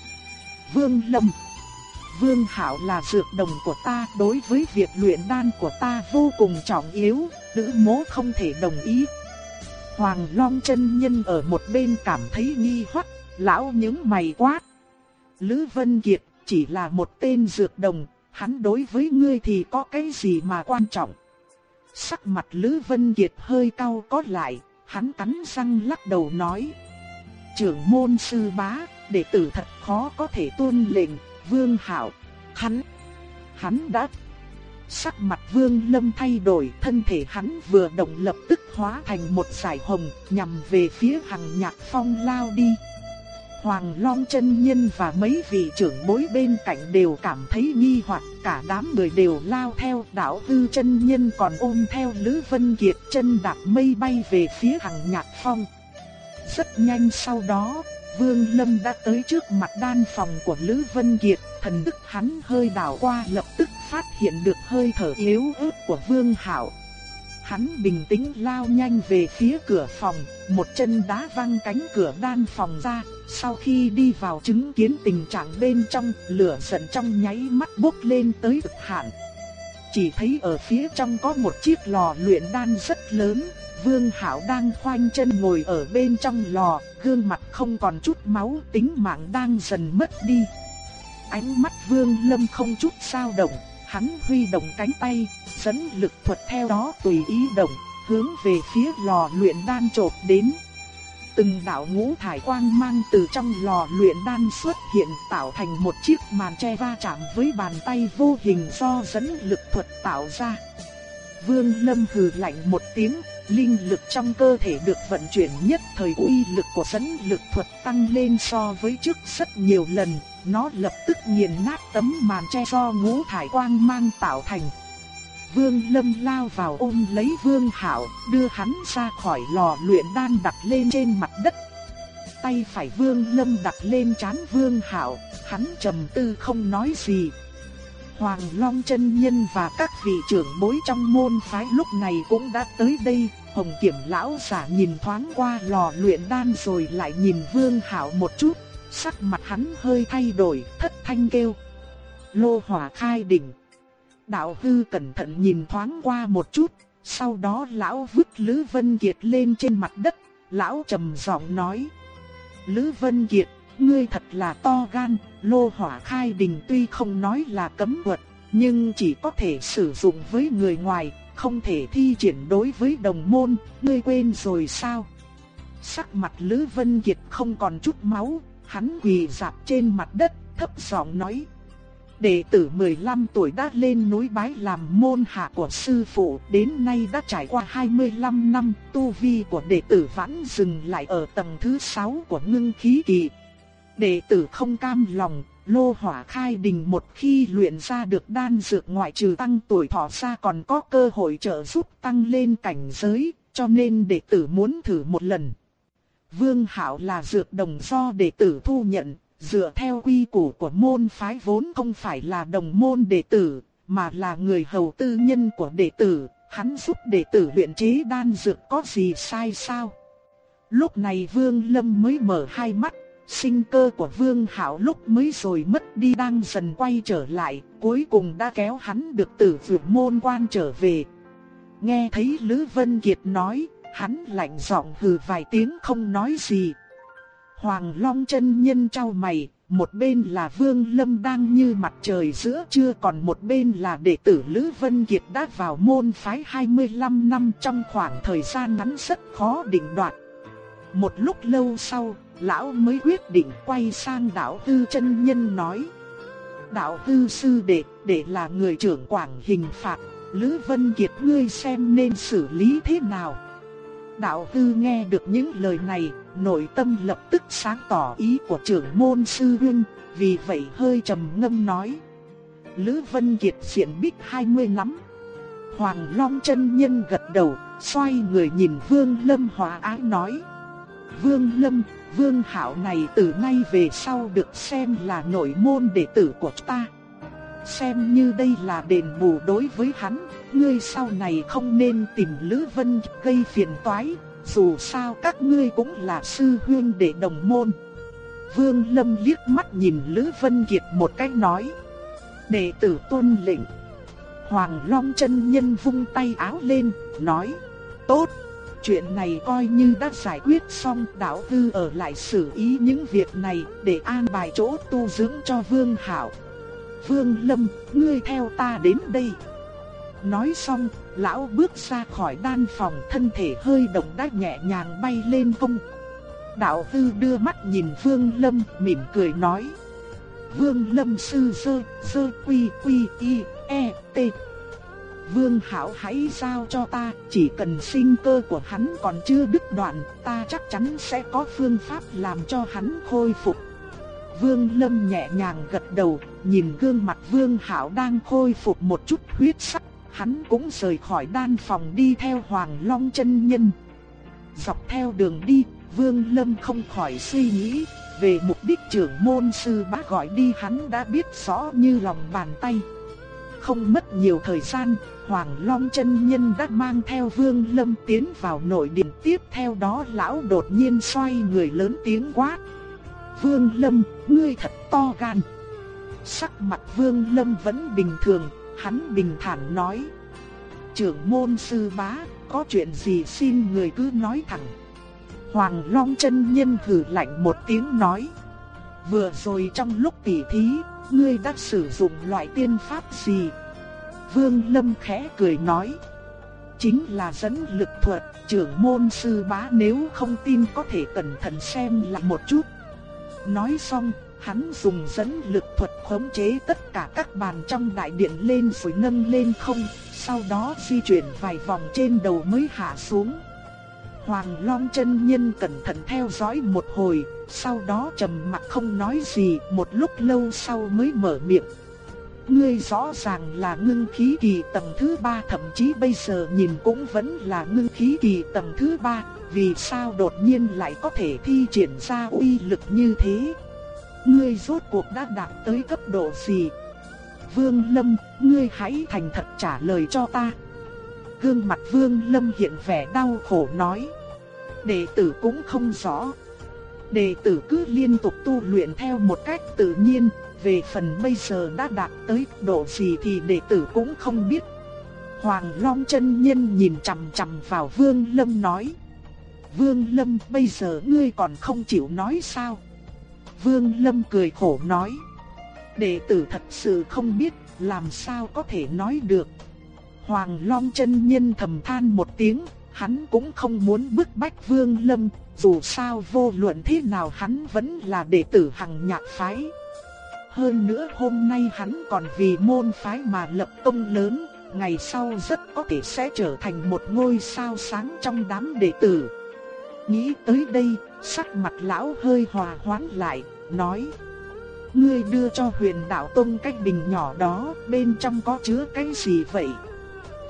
Vương Lâm Vương Hảo là dược đồng của ta đối với việc luyện đan của ta vô cùng trọng yếu, nữ mố không thể đồng ý. Hoàng Long chân nhân ở một bên cảm thấy nghi hoặc, lão những mày quát. Lữ Vân Kiệt chỉ là một tên dược đồng, hắn đối với ngươi thì có cái gì mà quan trọng. Sắc mặt Lữ Vân Kiệt hơi cau có lại, hắn cắn răng lắc đầu nói. Trưởng môn sư bá, đệ tử thật khó có thể tuân lệnh, Vương Hảo, hắn, hắn đã Sắc mặt Vương Lâm thay đổi, thân thể hắn vừa động lập tức hóa thành một sải hồng, nhằm về phía Hằng Nhạc Phong lao đi. Hoàng Long chân nhân và mấy vị trưởng bối bên cạnh đều cảm thấy nghi hoặc, cả đám người đều lao theo, đạo hư chân nhân còn ôm theo Lữ Vân Kiệt chân đạp mây bay về phía Hằng Nhạc Phong. Rất nhanh sau đó, Vương Lâm đã tới trước mặt đan phòng của Lữ Vân Kiệt, thần đức hắn hơi đảo qua lập tức phát hiện được hơi thở yếu ớt của Vương Hạo. Hắn bình tĩnh lao nhanh về phía cửa phòng, một chân đá văng cánh cửa đan phòng ra, sau khi đi vào chứng kiến tình trạng bên trong, lửa giận trong nháy mắt bốc lên tới cực hạn. Chỉ thấy ở phía trong có một chiếc lò luyện đan rất lớn, Vương Hạo đang khoanh chân ngồi ở bên trong lò, gương mặt không còn chút máu, tính mạng đang dần mất đi. Ánh mắt Vương Lâm không chút sao động, hắn huy động cánh tay, dẫn lực thuật theo đó tùy ý động, hướng về phía lò luyện đan chộp đến. Từng đạo ngũ thải quang mang từ trong lò luyện đan xuất hiện tạo thành một chiếc màn che va chạm với bàn tay vô hình do dẫn lực thuật tạo ra. Vương Lâm hừ lạnh một tiếng, linh lực trong cơ thể được vận chuyển nhất thời uy lực của dẫn lực thuật tăng lên so với trước rất nhiều lần, nó lập tức nghiền nát tấm màn che do ngũ thải quang mang tạo thành. Vương Lâm lao vào ôm lấy Vương Hạo, đưa hắn ra khỏi lò luyện đan đặt lên trên mặt đất. Tay phải Vương Lâm đặt lên trán Vương Hạo, hắn trầm tư không nói gì. Hoàng Long chân nhân và các vị trưởng bối trong môn phái lúc này cũng đã tới đây, Hồng Kiểm lão giả nhìn thoáng qua lò luyện đan rồi lại nhìn Vương Hạo một chút, sắc mặt hắn hơi thay đổi, thất thanh kêu: "Lô Hỏa khai đỉnh." Đạo hư cẩn thận nhìn thoáng qua một chút, sau đó lão vứt Lữ Vân Kiệt lên trên mặt đất, lão trầm giọng nói: "Lữ Vân Kiệt, ngươi thật là to gan, lô hỏa khai đình tuy không nói là cấm thuật, nhưng chỉ có thể sử dụng với người ngoài, không thể thi triển đối với đồng môn, ngươi quên rồi sao? Sắc mặt Lữ Vân Kiệt không còn chút máu, hắn quỳ rạp trên mặt đất, thấp giọng nói. Đệ tử 15 tuổi đã lên núi bái làm môn hạ của sư phụ, đến nay đã trải qua 25 năm, tu vi của đệ tử vẫn dừng lại ở tầng thứ 6 của ngưng khí kỳ. Đệ tử không cam lòng, lô hỏa khai đình một khi luyện ra được đan dược ngoại trừ tăng tuổi thọ ra còn có cơ hội trợ giúp tăng lên cảnh giới, cho nên đệ tử muốn thử một lần. Vương Hạo là dược đồng do đệ tử thu nhận, dựa theo quy củ của môn phái vốn không phải là đồng môn đệ tử, mà là người hầu tư nhân của đệ tử, hắn giúp đệ tử luyện chế đan dược có gì sai sao? Lúc này Vương Lâm mới mở hai mắt, Sinh cơ của Vương Hạo lúc mới rồi mất đi đang dần quay trở lại, cuối cùng đã kéo hắn được từ vượt môn quan trở về. Nghe thấy Lữ Vân Kiệt nói, hắn lạnh giọng hừ vài tiếng không nói gì. Hoàng Long chân nhân trao mày, một bên là Vương Lâm đang như mặt trời giữa trưa còn một bên là đệ tử Lữ Vân Kiệt đã vào môn phái 25 năm trong khoảng thời gian ngắn rất khó định đoạt. Một lúc lâu sau, lão mới quyết định quay sang đạo tư chân nhân nói. Đạo tư sư đệ, đệ là người trưởng quảng hình phạt, Lữ Vân Kiệt ngươi xem nên xử lý thế nào. Đạo tư nghe được những lời này, nội tâm lập tức sáng tỏ ý của trưởng môn sư huynh, vì vậy hơi trầm ngâm nói. Lữ Vân Kiệt diện bích 20 lắm. Hoàng Long chân nhân gật đầu, xoay người nhìn Vương Lâm Hòa Ái nói. Vương Lâm, Vương Hạo này từ nay về sau được xem là nội môn đệ tử của ta. Xem như đây là đền bù đối với hắn, ngươi sau này không nên tìm Lữ Vân gây phiền toái, dù sao các ngươi cũng là sư huynh đệ đồng môn. Vương Lâm liếc mắt nhìn Lữ Vân Kiệt một cách nói. Đệ tử tuân lệnh. Hoàng Long chân nhân vung tay áo lên, nói. Tốt, chuyện này coi như đã giải quyết xong. Đạo tư ở lại xử ý những việc này để an bài chỗ tu dưỡng cho Vương Hảo. Vương Lâm, ngươi theo ta đến đây. Nói xong, lão bước ra khỏi đan phòng thân thể hơi động đã nhẹ nhàng bay lên không. Đạo tư đưa mắt nhìn Vương Lâm mỉm cười nói. Vương Lâm sư sơ, sơ quy quy y, e, t. Vương Hảo hãy giao cho ta, chỉ cần sinh cơ của hắn còn chưa đứt đoạn, ta chắc chắn sẽ có phương pháp làm cho hắn khôi phục. Vương Lâm nhẹ nhàng gật đầu, nhìn gương mặt Vương Hảo đang khôi phục một chút huyết sắc, hắn cũng rời khỏi đan phòng đi theo Hoàng Long chân nhân. Dọc theo đường đi, Vương Lâm không khỏi suy nghĩ, về mục đích trưởng môn sư bá gọi đi hắn đã biết rõ như lòng bàn tay. Không mất nhiều thời gian, Hoàng Long chân nhân đã mang theo Vương Lâm tiến vào nội điện tiếp theo đó lão đột nhiên xoay người lớn tiếng quát. Vương Lâm, ngươi thật to gan. Sắc mặt Vương Lâm vẫn bình thường, hắn bình thản nói. Trưởng môn sư bá, có chuyện gì xin người cứ nói thẳng. Hoàng Long chân nhân hừ lạnh một tiếng nói. Vừa rồi trong lúc tỉ thí, ngươi đã sử dụng loại tiên pháp gì? Vương Lâm khẽ cười nói. Chính là dẫn lực thuật, trưởng môn sư bá nếu không tin có thể cẩn thận xem lại một chút. Nói xong, hắn dùng dẫn lực thuật khống chế tất cả các bàn trong đại điện lên rồi nâng lên không, sau đó di chuyển vài vòng trên đầu mới hạ xuống. Hoàng Long chân nhân cẩn thận theo dõi một hồi, sau đó trầm mặc không nói gì, một lúc lâu sau mới mở miệng. Ngươi rõ ràng là ngưng khí kỳ tầng thứ ba thậm chí bây giờ nhìn cũng vẫn là ngưng khí kỳ tầng thứ ba, vì sao đột nhiên lại có thể thi triển ra uy lực như thế? Ngươi rốt cuộc đã đạt tới cấp độ gì? Vương Lâm, ngươi hãy thành thật trả lời cho ta. Gương mặt Vương Lâm hiện vẻ đau khổ nói. Đệ tử cũng không rõ. Đệ tử cứ liên tục tu luyện theo một cách tự nhiên, về phần bây giờ đã đạt tới độ gì thì đệ tử cũng không biết. Hoàng Long chân nhân nhìn chằm chằm vào Vương Lâm nói. Vương Lâm bây giờ ngươi còn không chịu nói sao? Vương Lâm cười khổ nói. Đệ tử thật sự không biết làm sao có thể nói được. Hoàng Long chân nhân thầm than một tiếng, hắn cũng không muốn bức bách Vương Lâm, dù sao vô luận thế nào hắn vẫn là đệ tử hằng nhạc phái. Hơn nữa hôm nay hắn còn vì môn phái mà lập công lớn, ngày sau rất có thể sẽ trở thành một ngôi sao sáng trong đám đệ tử. Nghĩ tới đây, sắc mặt lão hơi hòa hoãn lại, nói: "Ngươi đưa cho Huyền Đạo Tông cái bình nhỏ đó, bên trong có chứa cái gì vậy?"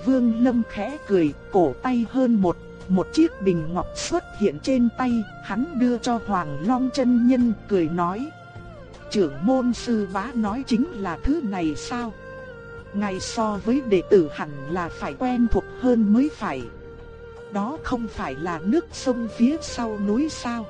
Vương Lâm khẽ cười, cổ tay hơn một, một chiếc bình ngọc xuất hiện trên tay, hắn đưa cho Hoàng Long chân nhân, cười nói: "Trưởng môn sư bá nói chính là thứ này sao?" Ngày so với đệ tử hẳn là phải quen thuộc hơn mới phải. Đó không phải là nước sông phía sau núi sao?